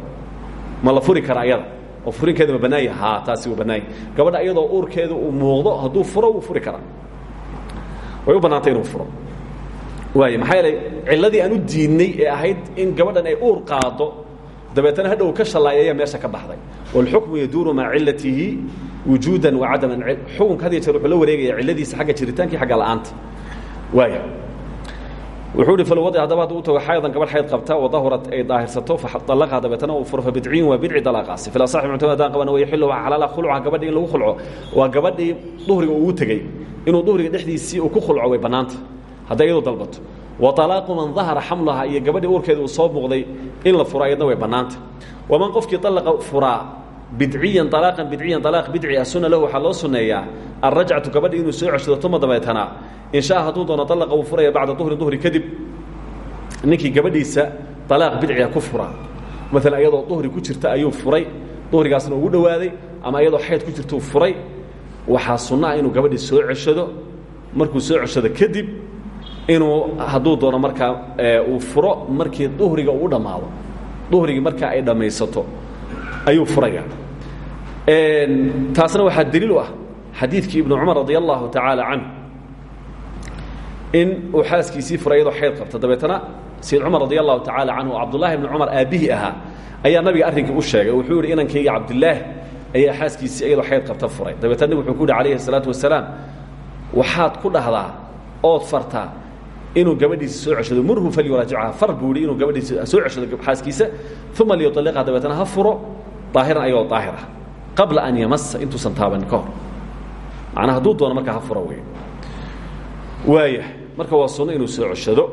ma la furi karaa ayada oo furinkeeda ma bannaan yaha haa taasi wuu bannaan yahay gabadha iyadoo uurkeedu uu muuqdo hadduu furo wuu furi karaa. Way u bannaantay inuu furo. Waay maxaa yeelay cilladii aan u ee ahayd in gabadhan ay uur qaado dabeetana hadhow ka shallaay ayaa meesha ka baxday. Wاlxukmu yaduuru maca cilatihi wujuudan wacadaman xukunka had ya jeer wuxuu la wareegaya cilladiisa xagga jiritaankii xagga la'aanta. Waaya wuxuu ihi falwadi haddaba hadduu tago xaydan gabadh xayd qabta oo dahurat ay daahirsato faطalaqha dabeetana uu furo fabidciyin waa bidci dalaaqaasi fil asaxi muctamad haddaan qabana wa yaxilu waxa xalaala khulca gabadhii in lagu khulco waa gabadhii duhriga ugu tegey inuu duhriga dhexdiisii uu ku khulco way bannaanta. Hadday iyadu dalbato. Wa طalaaqu man dahara xamlaha iyo gabadhii uurkeeda uu soo muuqday in la furo ayadna way bannaanta. Waman qofkii alaqa furaa bidciyan alaaqan bidciyan alaaq bidci ah suna lahu waxaa loo sunneeyaa alrajcatu gabadhii inuu soo ceshado tuma dabeetana in shaa hadduu doono alaqa uu furaya bacda duhrin duhri kadib ninkii gabadhiisa alaaq bidciga ku fura. Maalan ayadoo duhri ku jirta ayuu furay duhrigaasna ugu dhowaaday ama ayadoo xayd ku jirtuu furay. Waxaa sunno ah inuu gabadhii soo ceshado. Markuu soo ceshado kadib inuu hadduu doono markaa uu furo markii duhriga uu dhammaado. Duhrigii markaa ay dhammaysato ayuu furaya taasna waxaa daliil u ah xadiidkii ibnu cumar radi allahu tacaala in uu xaaskiisii furay iyadoo qabta. Dabeetana sayid cumar radi allahu tacaala canhu oo cabdullahi ibni cumar aabbihii ayaa nabiga arrinkii u sheegay. Wuxuu yihi inankayga cabdilaahi ayaa xaaskiisii iyadoo xayd qabta furay. Dabeetana wuxuu ku yihi calayhi salaatu wasalaam waxaad ku dhahdaa ood fartaa inuu gabadhiisa soo ceshado. Murhu falyuraajicha far buu inuu gabadhiisa soo ceshado xaaskiisa uma liyualiqha dabeetana ha furo daahiran ayagoo daahir ah qabla an yamasa intuusan taabanin ka hor. Hadduu doono markaa ha furo wey waaya marka waa sunno inuu soo ceshado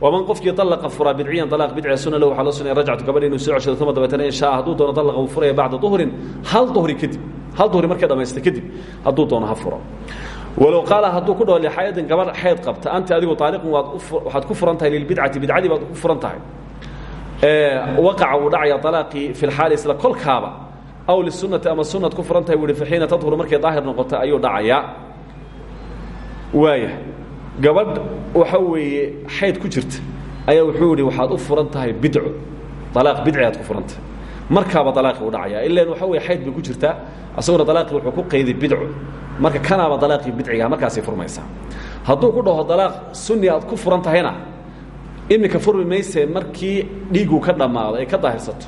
waman qofkii alaqa furaa bidciyan alaaq bidciga suna lahu waxaa loo sunaya rajcatu gabadhi inuu soo ceshado uma dabeetana in shaa hadduu doono alaqa uu furaya bacda duhrin hal duhri kadib hal duhri markay dhamaysta kadib hadduu doono ha furo. Walow qaala hadduu ku dhaho lixaayadin gabadh xayd qabta anti adigu taaliqun waad waxaad ku furan tahay lilbidcati bidcadii baad ku furan tahay waqaca wuu dhacaya alaaqii fi lxaali isla kolkaaba aw lisunati ama sunad ku furan tahay buu ihi faxiina tadhuru markay daahir noqota ayuu dhacayaa waaya gabadh waxa weeye xayd ku jirta. Ayaa wuxuu yihi waxaad u furan tahay bidco. Alaaq bidci aad ku furan tahay markaaba alaaqii u dhacaya waxa weye xayd ku jirtaa asaguna alaaqii wuxuu ku qayday bidco. Marka kanaaba alaaqii bidciga markaasay furmaysaa. Hadduu ku dhaho alaaq sunni ku furan tahayna iminka furmi mayse markii dhiigu ka dhammaado ay ka daahirsato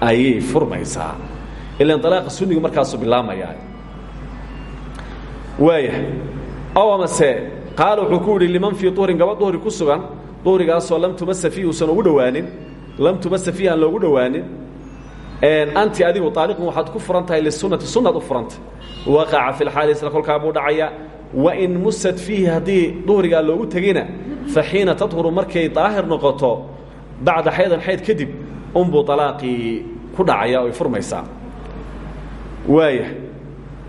ayay furmaysaa. Ilan alaaqa sunnigu markaasu bilaabmaya waaya aw qaala wuxuu ku yidhi liman fii duhrin gabadh duhri ku sugan duhrigaasoo lam tumasa fiih uusan ugu dhowaanin lam tumasa fiih aan loogu dhowaanin anti adigu aaliqun waxaad ku furan tahay lisunati sunnaad u furantay waqaca fi lxaali isla kolkaa buu dhacayaa wain musad fiihi haddii duhrigaa loogu tegeyna fa xiina tadhuru markay daahir noqoto bacda xaydan xayd kadib unbuu alaaqii ku dhacaya oy furmaysaa. Waaya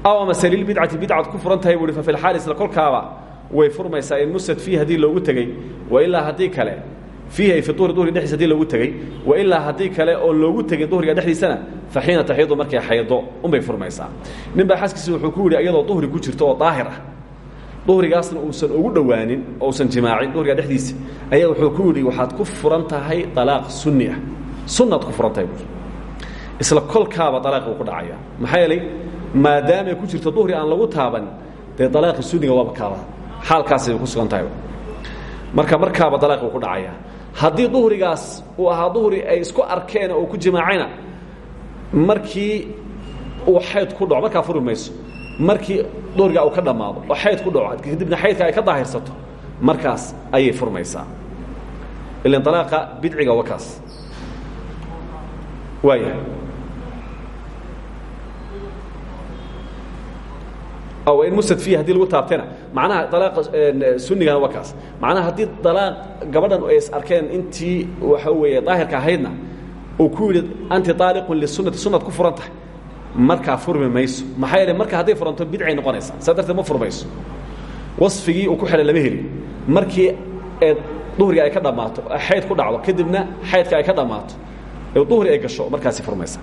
aw amase lilbidcati bidcad ku furan tahay fa lxaali isla kolkaaba way furmaysaa in musad fiihi haddii loogu tegey wailaa haddii kale fiihi ay fi duhri duhri dhexdiisa haddii loogu tegey wailaa haddii kale oo loogu tegin duhriga dhexdiisana fa xiina markay xaydo unbay furmaysaa. Nin baa wuxuu ku yidhi iyadoo duhri ku jirto oo daahir ah duhrigaasna uusan ugu dhowaanin oo usan jimaacin duhriga dhexdiisa. Ayaa wuxuu ku yidhi waxaad ku furan tahay alaaq sunni ah ku furan isla kolkaaba alaaqi ku dhacaya maxaa yeelay maadaamay ku jirto duhri aan lagu taaban dee alaaqi sunniga waaba kaaba xaalkaasay ku sugan tahay marka markaaba alaaqi uu ku dhacaya. Haddii duhrigaas uu ahaa duhri ay isku arkeen oo ku jimaacayna markii uu xayd ku dhaco markaa furi mayso. Markii duhrigaa uu ka dhammaado oo xayd ku dhaco kadibna xaydka ay ka daahirsato markaas ayay furmaysaa. Ilan alaaqa bidciga waa kaas. Waaya aw in musad fiih haddii lagu taabtayna macnaha alaaqa sunnigana waa kaas. Macnaha haddii dalaaq gabadhan ay is arkeen intii waxa weeye daahirka ahaydna uu ku yidhi anti aaliqun lisunati sunad ku furan tahay. Markaa furmi mayso. Maxaa yeele marka hadday furanto bidcay noqonaysaa. Saa darteed ma furmayso. Wasfigii uu ku xidhay lama helin markii ee duhriga ay ka dhammaato xayd ku dhacdo kadibna xaydka ay ka dhammaato ee duhri ay gasho markaasi furmaysa.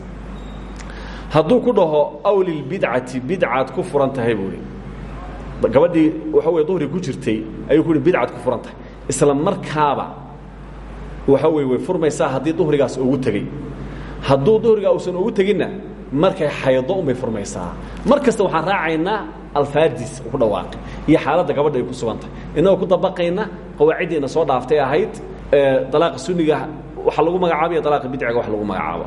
Hadduu ku dhaho aw lilbidcati bidcaad ku furan tahay buui gabadhii waxa wey duhri ku jirtay ayuu ku hi bidcad ku furan tahay. Isla markaaba waxa wey way furmaysaa haddii duhrigaas ugu tegey hadduu duhrigaa uusan ugu teginna markay xaydo unbay furmaysaa. Mar kasta waxaan raacaynaa alfaadiis ku dhawaaqay iyo xaaladda gabadha ay ku sugan tahay. Innagoo ku dabaqayna qawaaciddiina soo dhaaftay ahayd dalaaqa sunniga waxa lagu magacaabaiyo dalaaqa bidciga wax lagu magacaabo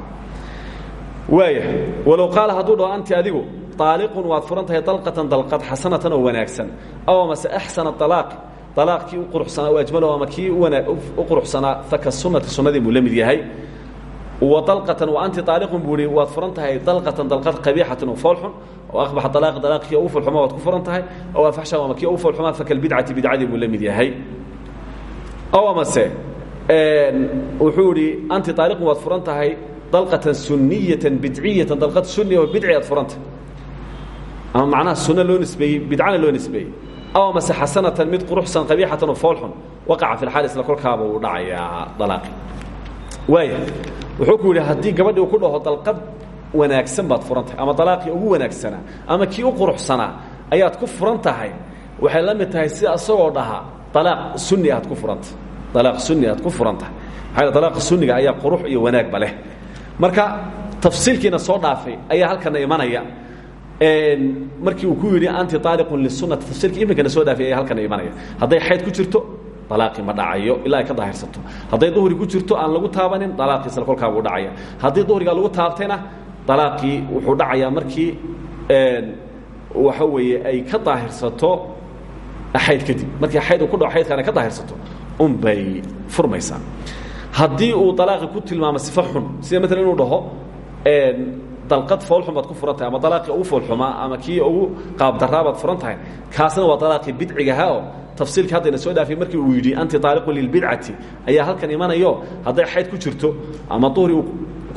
waaya walow qaala hadduu dhaho anti adigu aaliqun waad furan tahay dalqatan dalqad xasanatan oo wanaagsan aw amase axsana alaaqi alaaqkii u quruxsanaa u ajmalow ama kii u quruxsanaa aka sunati sunnadii buu la mid yahay wa dalqatan wa anti aaliqun buu ihi waad furan tahay dalqatan dalqad qabiixatan oo foolxun oo aqbaxa alaaqi alaaqkii ugu foolxuma waad ku furan tahay aw afaxsha ama kii ugu foolxuma fakalbidcati bidcadii buu la mid yahay aw amase wuxuu idhi anti aaliqun waad furan tahay dalqatan suniyatan bidciyatan dalqad sunniya oo bidci aad furanta ama macnaha sunno loo nisbeeyey bidcana loo nisbeeyey. Aw amase xasanatan mid quruxsan qabiixatan oo foolxun waqaca fi lxaal isla kolkaaba uu dhacayaa dalaaqi. Waaya wuxuu ku yidhi haddii gabadhii uu ku dhaho dalqad wanaagsan baad furan tahay ama dalaaqii ugu wanaagsanaa ama kii u quruxsanaa ayaad ku furan tahay waxay la mid tahay sida isagoo dhaha alaaq sunni aad ku furanta alaaq sunni aad ku furan tahay. Maxaa dalaaqa sunniga ayaa qurux iyo wanaagba leh. Marka tafsiilkiina soo dhaafay ayaa halkana imanaya markii uu ku yidhi anti aaliqun lisunati tafsiirkii iminkana soo dhaafay ayaa halkana imanaya hadday xayd ku jirto dalaaqii ma dhacayo ilaa ay ka daahirsato. Hadday duhri ku jirto aan lagu taabanin dalaaqii isla kolkaa buu dhacaya. Haddii duhrigaa lagu taabtayna dalaaqii wuxuu dhacayaa markii waxa weeye ay ka daahirsato xayd kadib. Markii xayd uu ku dhaco xaydkaana ka daahirsato. Unbay furmaysaa. Haddii uu alaaqi ku tilmaamo sifo xun sida maalan inuu dhaho dalqad foolxun baad ku furan tahay ama dalaaqii ugu foolxumaa ama kii ugu qaabdaraa baad furan tahay kaasna waa dalaaqii bidcigaha oo tafsiilkii haddayna soo dhaafay markii uu yidhi anti aaliqun lilbidcati ayaa halkan imanayo hadday xayd ku jirto ama duhri uu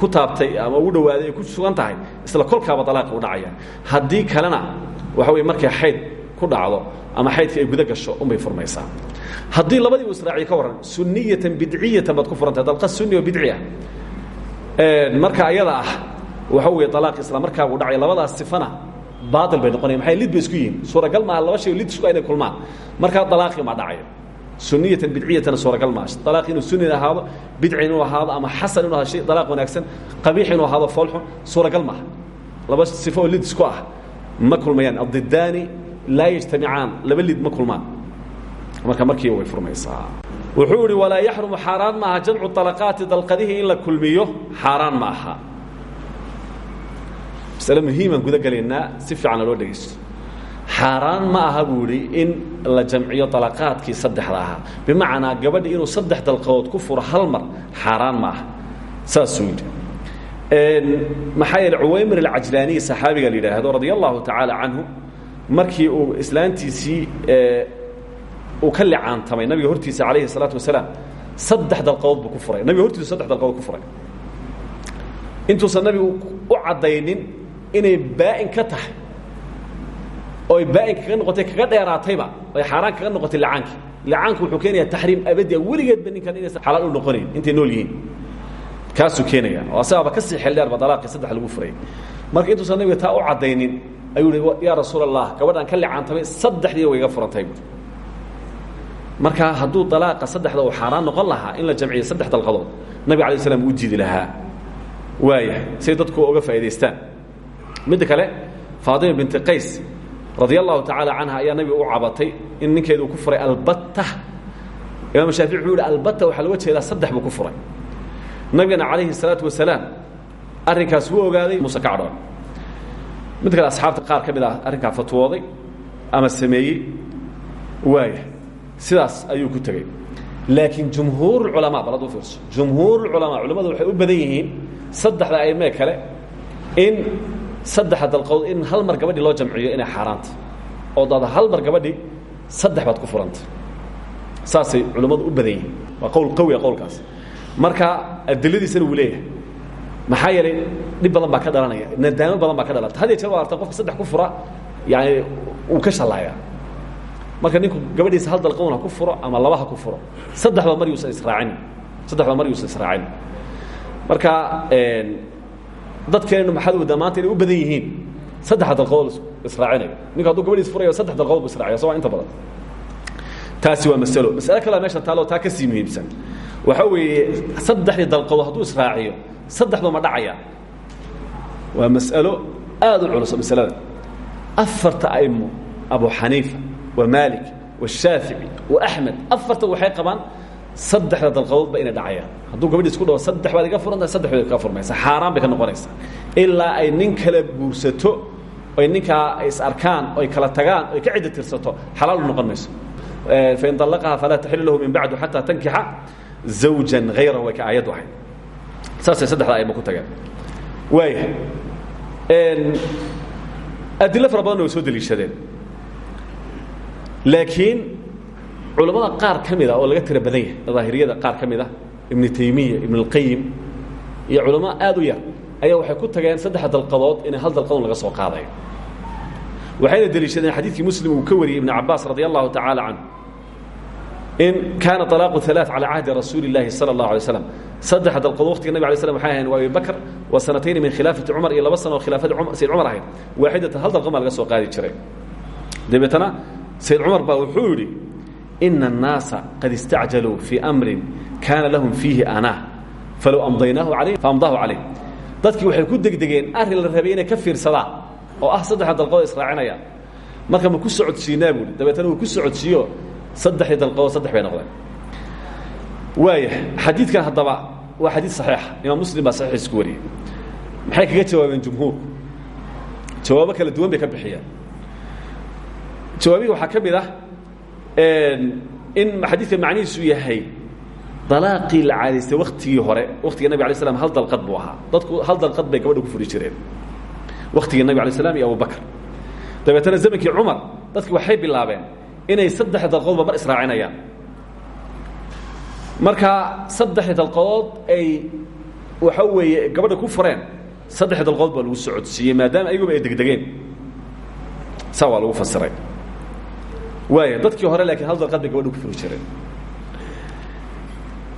ku taabtay ama ugu dhawaaday ay ku sugan tahay isla kolkaaba dalaaqi u dhacaya. Haddii kalena waxa weye markay xayd ku dhacdo ama xaydka ay guda gasho unbay furmaysaa. Haddii labadii uu israaciye ka warran suniyatan bidciyatan baad ku furantahay dalqad sunni oo bidci ah. Marka ayada ah waxa weeye alaaq isla markaa buu dhacaya labadaas sifana baatil bay noqonaya maxay lid bay isku yihiin? Suuragal maaha laba shay lid isku inay kulmaan. Markaa dalaaqii ma dhacayo suniyatan bidciyatana suuragal maaha dalaaq inuu sunni ahaado bidci inuu ahaado ama xasan inuu ahaado shay dalaaq wanaagsan qabiix inuu ahaado foolxun suuragal maaha laba sifo oo lid isku ah. Ma kulmayaan. Addidaani laa yajtamicaan laba lid ma kulmaan. Marka markiiba way furmaysaa. Wuxuu idhi walaa yaxrumu xaaraan maaha jamcu dalaqaati dalqadihii in la kulmiyo. Xaaraan ma aha masale muhiimaan guda gelaynaa si fiicanna loo dhegaysto xaaraan ma aha buu in la jamciyo dalaqaadkii saddexda ahaa. Bimacnaa gabadhi inuu saddex dalqadood ku furo hal mar xaaraan ma aha. Saasuu yidhi. Maxaa yeele cuwaymir alcajlaaniyi saxaabiga la yidhaahdo radia allahu tacaala markii uu islaantiisii uu ka licaantamay nabiga hortiisa calayhi salaatu wasalaam saddex dalqadood ku furay. Nabiga hortiisu saddex dalqadood ku furay. Intuusan nabigu u caddaynin inay baa'in ka tahay oo ay baa'in kaga noqotay kaga dheeraatayba ay xaaraan kaga noqotay lacaankii lacaanku wuxuu keenayaa taxriim abadiya weligeedba ninkan inaysan xalaal u noqonayn intay nool yihiin. Kaasuu keenaya oo asagaaba ka sii xeldheer ba dalaaqii saddex lagu furay. Marka intuusan nabiga taa u caddaynin ayuu ihi yaa rasuul allah gabadhaan ka licaantamay saddexdii way iga furantay marka hadduu dalaaqa saddexda uu xaaraan noqon lahaa in la jamciyo saddex dalqadood nabiga alay slam uu diidi lahaa. Waaya say dadku uga faa'idaystaan midda kale faatima binti qays radia allahu tacaala canha ayaa nabiga u cabatay in ninkeedu ku furay albatta imaam shaafici wuxuu yihi albatta waxaa looga jeedaa saddex buu ku furay. Nabigana calayhi salaatu wasalaam arrinkaas wuu ogaaday muuse ka cadhoon mid kale asxaabta qaar ka mid ah arrinkaa fatwooday ama sameeyey waaya sidaas ayuu ku tegey. Laakiin jumhuurulculamaa bal ad u fiirso jumhuurulculamaa culimmadu waxay u badan yihiin saddexda aimee kale in saddexa dalqood in hal mar gabadhii loo jamciyo inay xaaraanta oo dada hal mar gabadhii saddex baad ku furanta saasay culimmadu u badan waa qowl qawi a qowlkaas. Marka adiladiisana wuu leeyahay. Maxaa yeelay badan baa ka dhalanaya. Nadaamo badan baa ka dhalata had ya jeer waa saddex ku fura yani uu ka shallaayaa. Marka ninku gabadhiisa hal dalqawn ha ku furo ama laba ku furo saddexba mar yuusan israacinin saddexba mar yuusan israacinin marka dadkeennu maxaad moodaa maanta inay u badan yihiin? Saddexa dalqadood israacinayo. Ninku hadduu gabadhiis furayo saddex dalqadood bu israacaya so waa inta badan. Taasi waa masalo. Masale kalea meesha taalo taa ka sii muhiimsan. Waxa weeye saddexdii dalqadood hadduu israaciyo saddexdu ma dhacaya. Waa mas'alo aad u culus masalada. Afarta aimo abu xaniifa wa maalik washaafici wa axmed afarta waxay qabaan saddexda dalqadoodba inay dhacayaan. Hadduu gabadhiis ku dhawo saddex baad iga furan tahay saddex baad ka furmaysa xaaraan bay ka noqonaysaa. Ilaa ay nin kala guursato oy ninkaa is arkaan oy kala tagaan oy ka cidda tirsato xalaal u noqon mayso. Fain طalaqaha falaa taxilu lahu min bacdu xataa tankixa zawjan hayrahu way ka aayaddu ahayd saasay saddexda ayma ku tageen. Waaya adilo fara badanna way soo deliishadeen. Laakiin culammada qaar ka mida oo laga tira badan yahay daahiriyada qaar ka mida ibnu taymiya ibn اlqayim iyo culamo aad u yar ayaa waxay ku tageen saddex dalqadood inay hal dalqadoon laga soo qaadayo waxayna deliishadeen xadiidkii muslim uu ka wariyey ibn cabaas radi allahu tacaala canhu in kaana طalaaqu ثalaaث calى cahdi rasuuli اllahi salى اllahu alay slam saddex dalqadood waqtiga nabig alay slam waxay ahayn waa abi bakr wa sanatayni min khilaafati cumar iyo laba sano oo khilaafadii sayd cumar ahayd waaxidatan hal dalqad baa laga soo qaadi jiray dabeetana sayd cumar baa wuxuu yidhi ina الnaasa qad istacjaluu fii amrin kaana lahum fiihi anaa falow amdaynaahu alayh faamdaahu calayh dadkii waxay ku degdegeen arrin la rabay inay ka fiirsadaan oo ah saddexa dalqadood israacinaya marka ma ku socodsiinaa buuhi dabeetana uu ku socodsiiyo saddexdii dalqadood saddex bay noqdeen. Waaya xadiidkan haddaba waa xadiid saxiixa imaam muslim baa saxiixiis ku wariyey. Maxay kaga jawaabeen jumhuurku jawaabo kala duwan bay ka bixiyeen. Jawaabihii waxaa ka mid ah in xadiidka macnihiisu yahay dalaaqii la caadaystay waktigii hore waktiga nabig alay slam hal dalqad buu ahaa. Dadku hal dalqad bay gabadha ku furi jireen. Waktigii nabig alay slam iyo abubakr dabeetana zamankii cumar dadki waxay bilaabeen inay saddex dalqadoodba mar israacinayaan. Marka saddexdii dalqadood ay waxa weeye gabadha ku fureen saddexdii dalqadood baa lagu socodsiiyey maadaama ayaguba ay degdegeen. Saa waa lagu fasiray waaya dadkii hore laakiin hal dalqad bay gabadha ku furi jireen.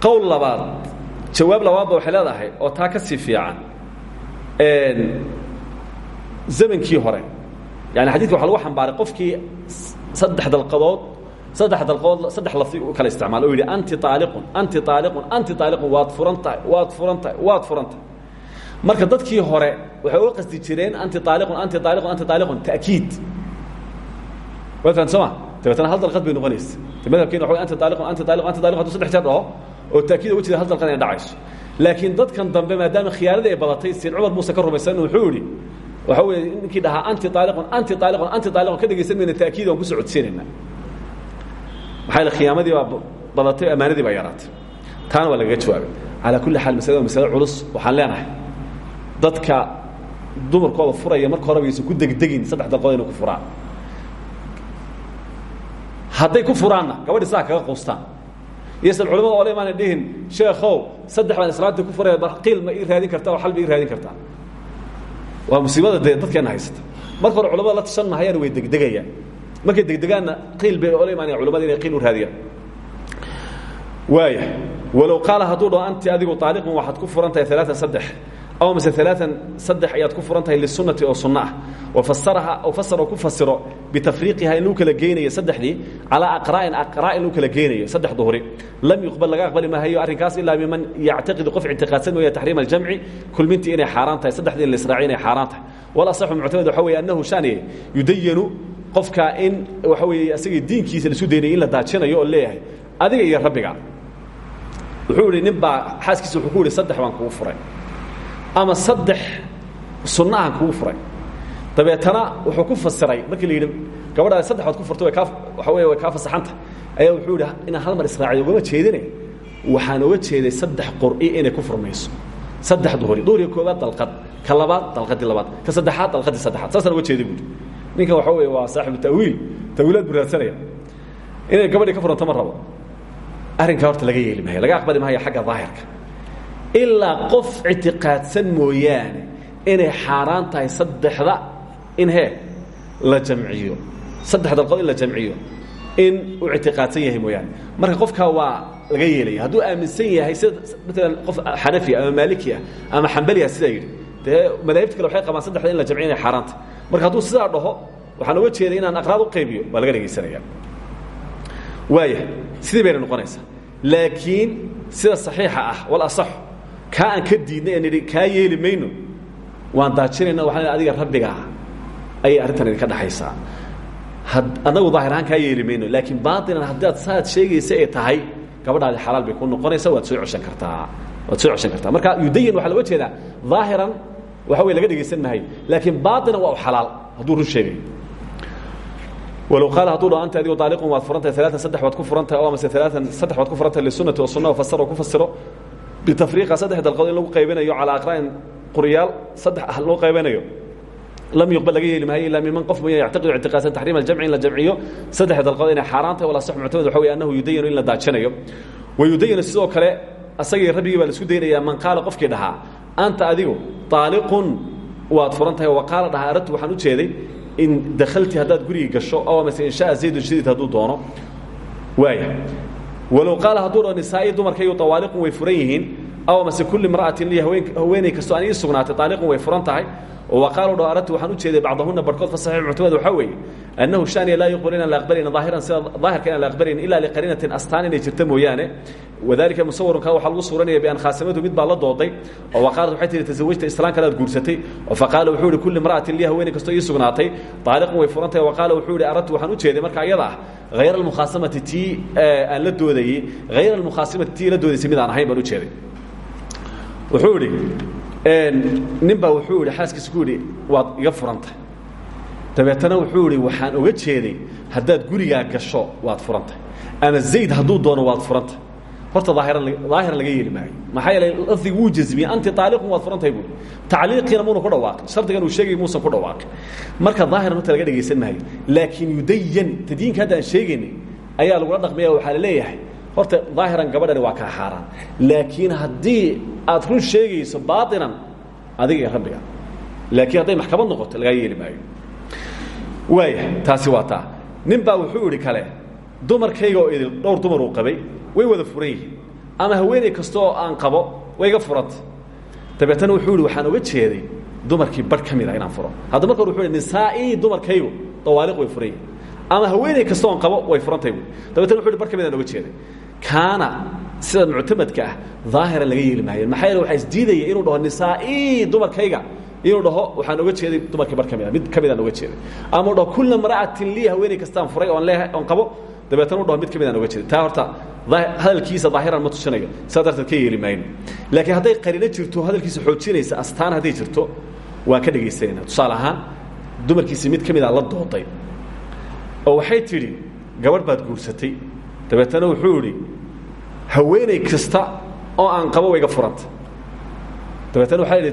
Qowl labaad jawaab labaadba waxay leedahay oo taa ka sii fiican zamankii hore. Yani xadidka waxa lagu xambaaray qofkii saddex dalqadood saddex dalqadood saddex lafdi u kala isticmaalo. O yidhi anti aaliqun anti aaliqun anti aaliqun waad furan tahay waad furan tahay waad furan tahay marka dadkii hore waxay uga qasdi jireen anti aaliqun anti aaliqun anti aaliqun ta'kiid. Waad fahan soo ma dabeetana hal dalqad bay noqonaysa madhabkeena waxa anti aaliqun anti aaliqun anti aaliqun haduu saddex jeer dhaho oo taakiid uga jeeda hal dalqad inay dhacayso. Laakiin dadkan dambe maadaama khiyaaradii ay badatay sayd cumar muuse ka rumaysan wuxuu yidhi waxa weeye ninkii dhahaa anti aaliqun anti aaliqun anti aaliqun ka dhegaysan mayna taakiid aan ku socodsiinaynaa maxaa yeele khiyaamadii baa badatay ammaanadii baa yaraatay. Taana waa lagaga jawaabay. Calaa kulli xaal masalada waa masale culus waxaan leenahay. Dadka dumarkooda furaya marka horeba aysan ku degdegin saddex dalqood inay ku furaan hadday ku furaanna gabadhi saa kaga quustaan. Iyosan culamada ole maana dhihin sheekhow saddex baan islaanta ku furaya bar qiil ma ii raadin kartaa oo xal ma ii raadin kartaa. Waa musiibada dee dadkeena haysata. Marka hore culamada la tashan mahayaan way degdegayaan. Markay degdegaanna qiil bay ole imaanaya culamada inay qiil u raadiyaan. Waaya walow qaala hadduu dhaho anti adigu aaliqun waxaad ku furan tahay alaaan saddex aw mase alaaan saddex ayaad ku furan tahay lisunati oo sunno ah wafasaraha o fasar oo ku fasiro bitafriiqiha in lagu kala geynayo saddexdii calaa aqra'in aqraa' in lagu kala geynayo saddex duhri lam yuqbal laga aqbali maahayo arrinkaas ilaa biman yactaqidu qof ictiqaadsan mooya taxriima aljamci kulmintii inay xaaraan tahay saddexdii in la israaciy inay xaaraan tahay wal asaxu muctamad waxa weeye annahu shaaniye yudayanu qofka in waxa weeye asagii diinkiisa laisu daynaya in la daajinayo oo leeyahay adiga iyo rabbiga wuxuu idhi nin baa xaaskiisa wuxuu ku yihi saddex baan kugu furay ama saddex sunna aan kugu furay. Dabeetana wuxuu ku fasiray markii la yidhi gabadhaa saddex baad ku furtay waxa wey way kaa fasaxanta. Ayaa wuxuu yidhi inaan hal mar israaciyo ugama jeedine waxaan oga jeeday saddex qur'i inay ku furmayso. Saddex duhri duhriga koobaad dalqad ka labaad dalqadii labaad ka saddexaad dalqadii saddexaad. Saasaan oga jeeday buuri ninkan waxa wey waa saaxibu ta'wiil tawiilaad buu raadsanaya. Inay gabadhii ka furanto ma rabo. Arrinkaa horta laga yeeli maayo laga aqbali maayo xagga daahirka ilaa qof ictiqaadsan mooyaane inay xaaraan tahay saddexda in hee la jamciyo. Saddex dalqood in la jamciyo. In uu ictiqaadsan yahay mooyaane. Marka qofkaa waa laga yeelaya. Hadduu aaminsan yahay sida maalan qof xanafi ama maaliki ah ama xambaliah sidaa yidhi. Dee madaahibta kale waxay qabaan saddexda in la jamciya inay xaaraanta marka hadduu sidaa dhaho waxaan oga jeeday inaan aqraad u qaybiyo. Waa laga dhegaysanaya waaya sidii bayna noqonaysaa. Laakiin sida saxiixa ah wal asaxu kaa aan ka diidnay ee nidhi kaa yeeli mayno. Waan daajinayna waxaan adiga rabbigaa ayay arrintan idinka dhaxaysaa. Anagu daahir ahaan kaa yeeli mayno laakiin baatinan haddaad saad sheegaysa ay tahay gabadhaadi xalaal bay ku noqonaysa waad soo ceshan kartaa. Waad soo ceshan kartaa. Marka yudayin waxaa loga jeedaa daahiran waxa wey laga dhegaysan mahay laakiin baatinan waa u xalaal hadduu run sheegayo walow qaal hadduu dho anta adigo daaliqun waad furantahay alaaan saddex baad ku furantahay o amase alaaan saddex baad ku furantahay lisunati wa sunna fasaro ku fasiro bitafriiqa saddex dalqood in lagu qaybinayo calaa aqra'in quriyaal saddex ah loo qaybinayo lam yuqbal laga yeeli maayo ilaa miman qof mooya yactaqidu ictiqaadsan taxriim aljamci in la jamciyo saddex dalqood inay xaaraan tahay wala sax muctamad waxa wey annahu yudayinu in la daajinayo wa yudayinu sidoo kale asagii rabbigii baa la isku daynayaa man qaala qofkii dhahaa anta adigu taaliqun waad furan tahay wa qaala dhahaa aradtu waxaan u jeeday in dakhalti haddaad gurigii gasho oo amase in shaa zaydun shadiid hadduu doono waaya walow qaala hadduu dho nisaa'i dumarkaygu tawaaliqun way furan aw amase kulli imra'atin liya haween haweenay kastoo aan ii sugnaatay taaliqun way furan tahay. Dho aradtu waxaan u jeeday bacdahuna barhkood fa saxiix muctamad waxaa annahu shaniya laa yuqbal la aqbalayna daahiran sida daahirka la aqbalayna ila liqariinatin astaan inay jirta mooyaane wadalika musawirunka waxaa lagu suuranaya bian khaasamadu mid baa la dooday oo waqaalat waxay tihi tasawajta islaamkan aad guursatay. Oo faqaala wuxuu ihi kulli imra'atin liya haweeney kastoo ii sugnaatay. Taaliqan way furan tahay waqaala wuxuu ihi aradtu waxaan u jeeday marka ayada ah hayra almukhaasamati tii aan la doodayey hayra almukhaasamati tii la doodaysay mid aan ahayn baan u jeeday. Wuxuu idhi nin baa wuxuu idhi xaaskiisa ku yidhi waad iga furantahay dabeetana wuxuu idhi waxaan oga jeeday haddaad gurigaa gasho waad furantahay ama zayd hadduu doono waad furantahay horta daahiran laga yeeli maayo. maxaa yeelay lafdigu wuu jasmiyey anti taaliqun waad furantahay buuri tacliiqiina muuna ku dhawaaqin. Shardigan uu sheegay muusan ku dhawaaqin. Marka daahiran horta laga dhegaysan maayo. Laakiin yudayan tadyiinka hadda aan sheegaynay ayaa lagula dhaqmaya waxaa la leeyahay. Horta daahiran gabadhani waa kaa xaaraan. Laakiin haddii aad run sheegayso baainan adiga rabbiga laakiin hadday maxkamad noqoto lagaa yeeli maayo. Waaya taasi waa taa. Nin baa wuxuu idhi kale dumarkayga oo idil dhowr dumar uu qabay way wada furan yihiin ama haweeney kasta oo aan qabo way iga furanta dabeetana wuxuu ihi waxaan oga jeeday dumarkii barh ka mid a inaan furo. Hadda marka hore wuxu hi nisaa'ii dumarkaygu dawaaliq way furan yihiin ama haweeney kasta oon qabo way furantahay buui dabeetana wuxu hi bar ka midaan oga jeeday. Kaana sida muctamadka ah daahiran laga yeeli maayo. Maxaa yeele waxaa isdiidaya inuu dhaho nisaa'ii dumarkayga inuu dhaho waxaan oga jeeday dumarkii bar ka mid a mid ka midaan oga jeeday. Ama u dhaho kulla mara'atin lii haweeney kastaan furay oon leehay oon qabo. Dabeetana u dhaho mid ka midaan oga jeeday. Taa horta hadalkiisa daahiran ma tusinayo saa ka yeeli mayno laakiin hadday qarino jirto hadalkiisa xoojinaysa astaan hadday jirto waan ka dhegaysanayna tusaale ahaan dumarkiisi mid ka mid a la dooday. Oo waxay tidhi gabadh baad guursatay. Dabeetana wuxuu idhi haweeney kasta oo aan qabo wayga furanta dabeetana waxaa idhi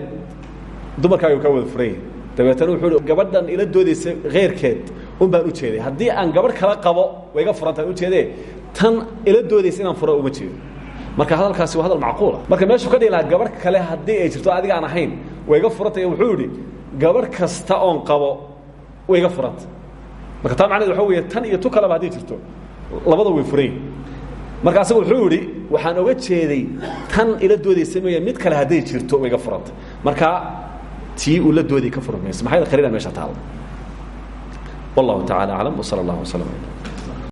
dumarkaaga kaa wada furan dabeetana wuxuu gabadhan ila doodaysa kheyrkeed un baan u jeeday. Haddii aan gabadh kala qabo wayga furantaan ujeedee tan ila doodaysa inaan furo uma jeedo marka hadalkaasi waa hadal macquula marka meeshuu ka dhigi lahaa gabadh kale haddii ay jirto adiga aan ahayn wayga furantay wuxuu idhi gabadh kasta oon qabo wayga furanta marka taa macneed waxa weeye tan iyo tu kaleba hadday jirto labada way furan marka asaga wuxuu idhi waxaan oga jeeday tan ila doodaysa mooya mid kale hadday jirto wayga furanta marka tii uu la dooday ka furan mayso maxaa qariina meesha taalla wallahu tacala aclam wsala allah wslam